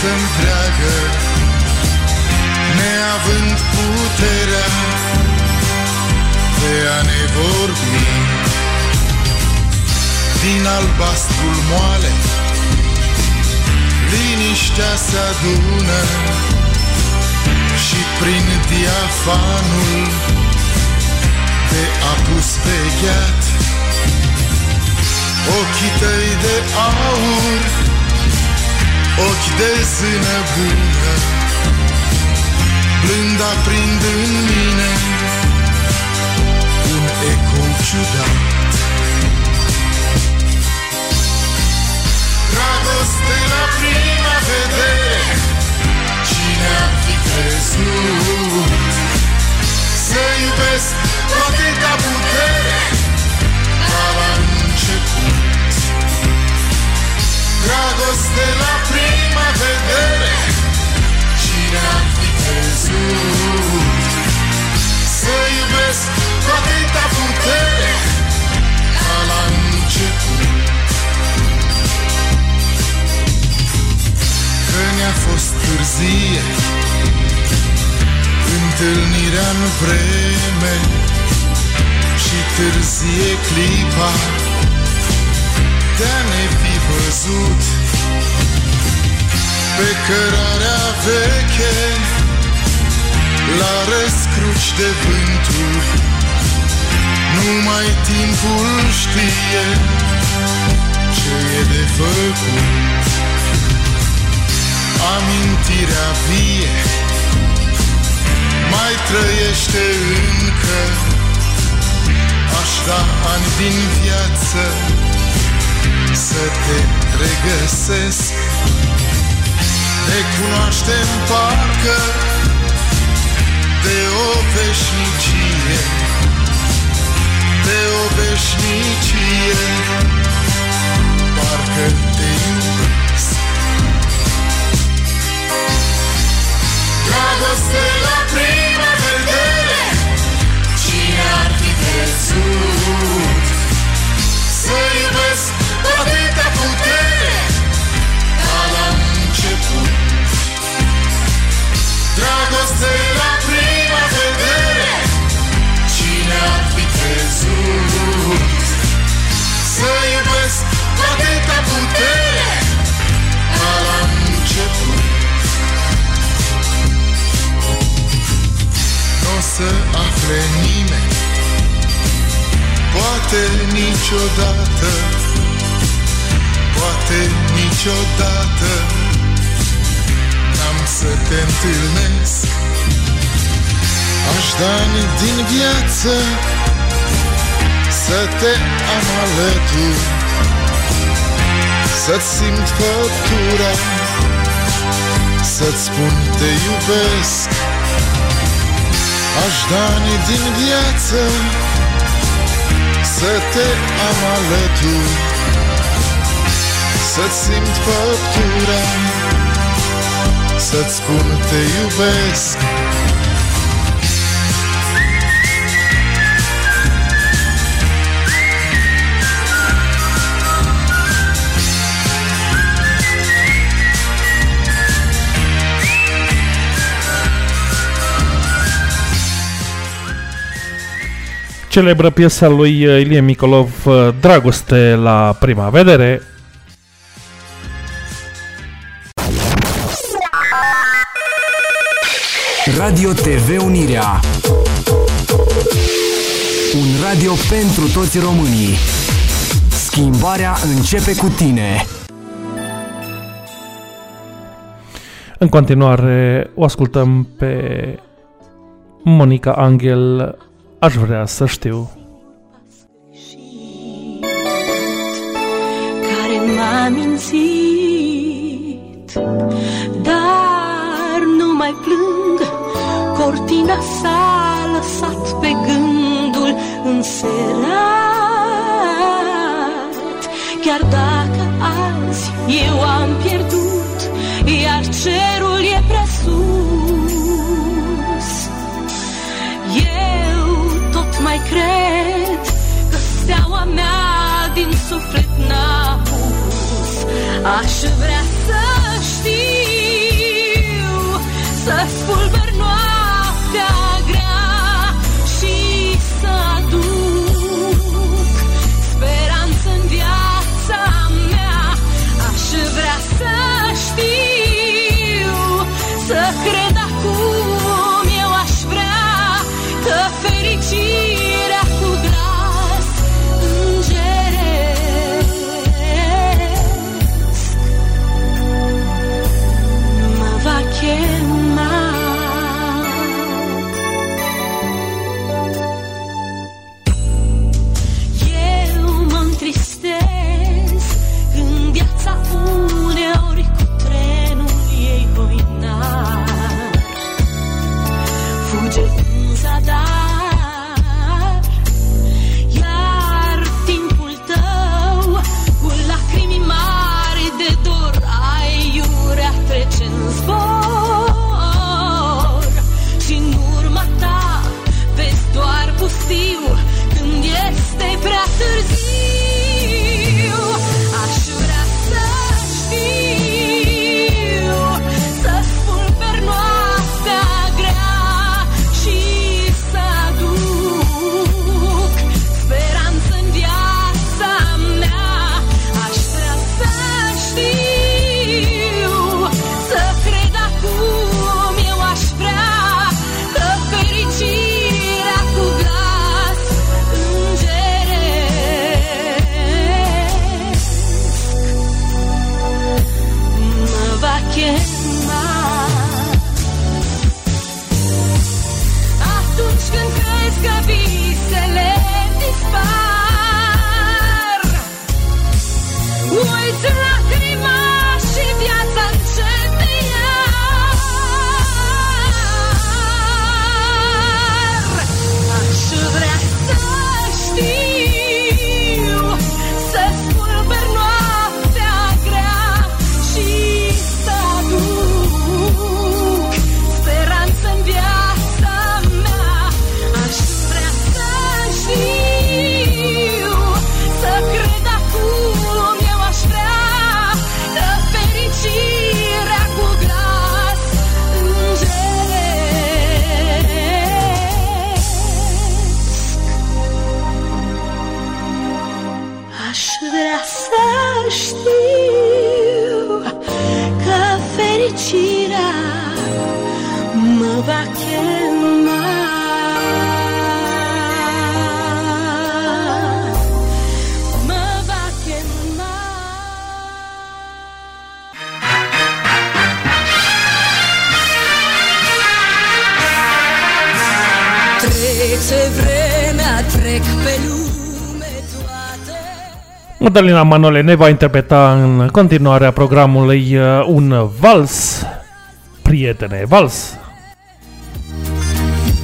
viață întreagă Neavând puterea De a ne vorbi. Din albastrul moale Liniștea se adună Și prin diafanul Te apus pe gheat Ochii tăi de aur Ochi de zână bună Blând aprind în mine Un ecou ciudat. Dragoste la prima vedere Cine ar fi crezut? Să iubesc cu atâta putere Ca la început Dragoste la prima vedere. Cine ar fi crezut Să iubesc cu atâta putere? Ca la început. Că ne-a fost târzie Întâlnirea în vreme întârzie clipa de a ne fi văzut pe cărarea veche la răscruci de vânturi. Numai timpul știe ce e de făcut. Amintirea vie mai trăiește încă Aș da ani din viață să te regăsesc. Ne cunoaștem parcă de o veșnicie De o veșnicie. Parcă să afle nimeni. Poate niciodată Poate niciodată N-am să te întâlnesc. Aș da ani din viață Să te am alături Să-ți simt făptura Să-ți spun te iubesc Aș da ani din viață Să te am alături Să-ți simt făptura Să-ți spun te iubesc Celebră piesa lui uh, Ilie Micolov, uh, Dragoste la prima vedere. Radio TV Unirea. Un radio pentru toți românii. Schimbarea începe cu tine. În continuare o ascultăm pe Monica Angel, aș vrea să știu. care m-a mințit Dar nu mai plâng Cortina s-a lăsat pe gândul înserat Chiar dacă azi eu am pierdut suflet n-a pus. Aș vrea să Madalina Manole ne va interpreta în continuarea programului uh, un vals, prietene, vals.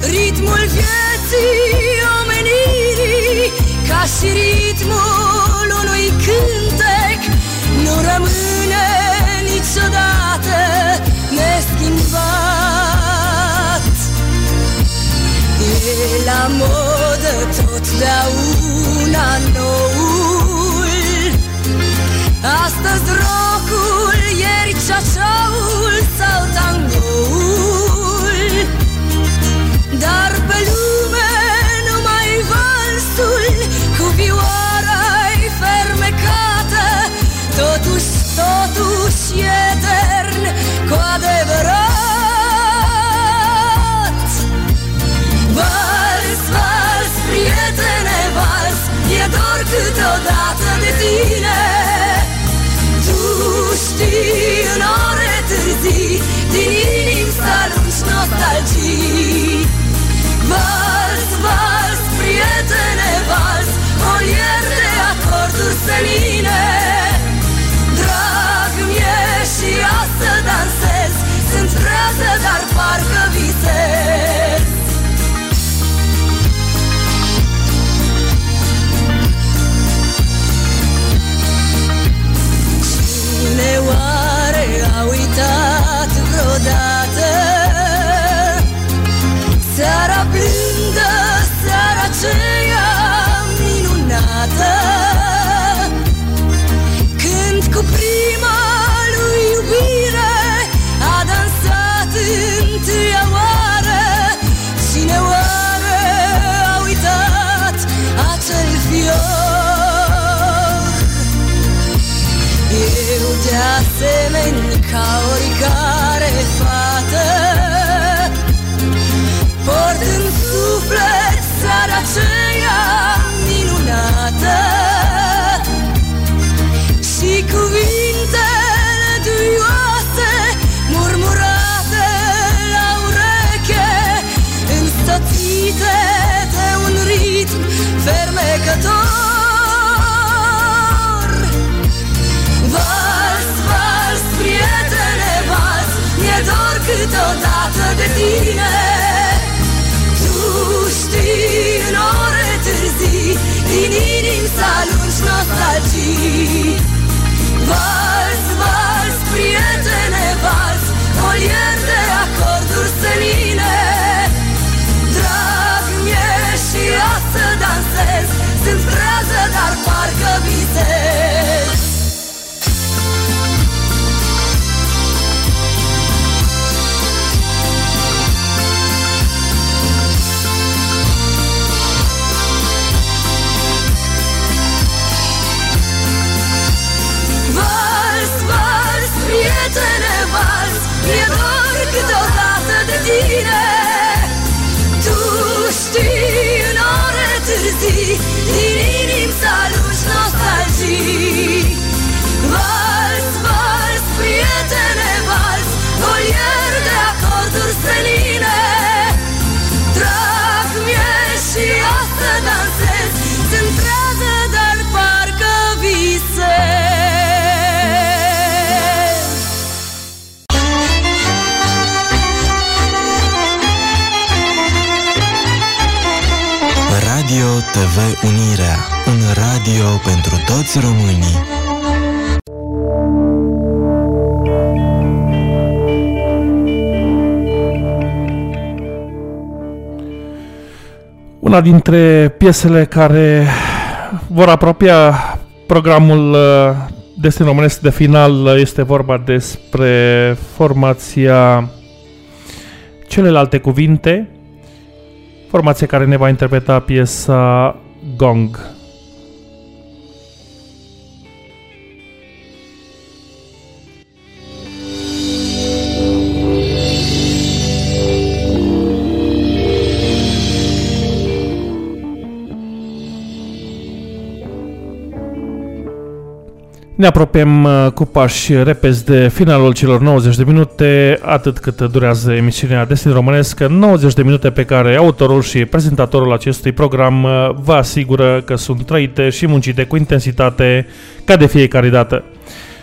Ritmul vieții omenirii, ca și ritmul unui cântec, nu rămâne niciodată neschimbat. E la modă totdeauna nouă, fost rocul, ieri ceaceaul sau tangoul. Dar senină Drag mie și azi să dansez. Sunt trează, dar parcă visez. Cine oare a uitat vreodată Radio TV Unirea, un radio pentru toți românii. Una dintre piesele care vor apropia programul uh, Destin Românesc de final uh, este vorba despre formația Celelalte Cuvinte, formație care ne va interpreta piesa Gong. Ne apropiem uh, cu pași repezi de finalul celor 90 de minute, atât cât durează emisiunea Destin Românesc, 90 de minute pe care autorul și prezentatorul acestui program uh, vă asigură că sunt trăite și muncite cu intensitate ca de fiecare dată.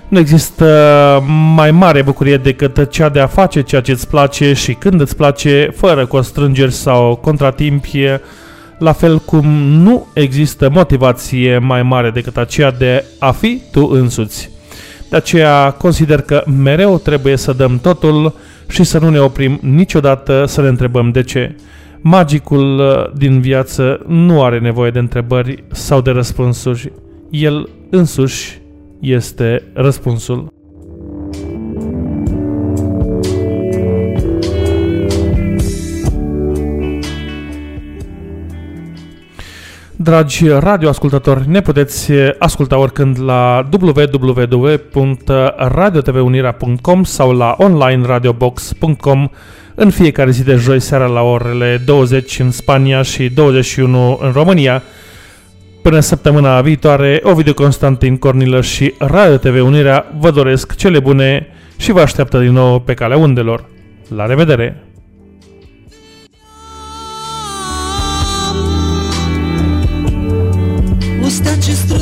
Nu există mai mare bucurie decât cea de a face ceea ce îți place și când îți place, fără constrângeri sau contratimpi, la fel cum nu există motivație mai mare decât aceea de a fi tu însuți. De aceea consider că mereu trebuie să dăm totul și să nu ne oprim niciodată să ne întrebăm de ce. Magicul uh, din viață nu are nevoie de întrebări sau de răspunsuri. El însuși este răspunsul. Dragi radioascultători, ne puteți asculta oricând la www.radiotvunirea.com sau la onlineradiobox.com în fiecare zi de joi seara la orele 20 în Spania și 21 în România. Până săptămâna viitoare, Ovidiu Constantin Cornilă și Radio TV Unirea vă doresc cele bune și vă așteaptă din nou pe calea undelor. La revedere! O stea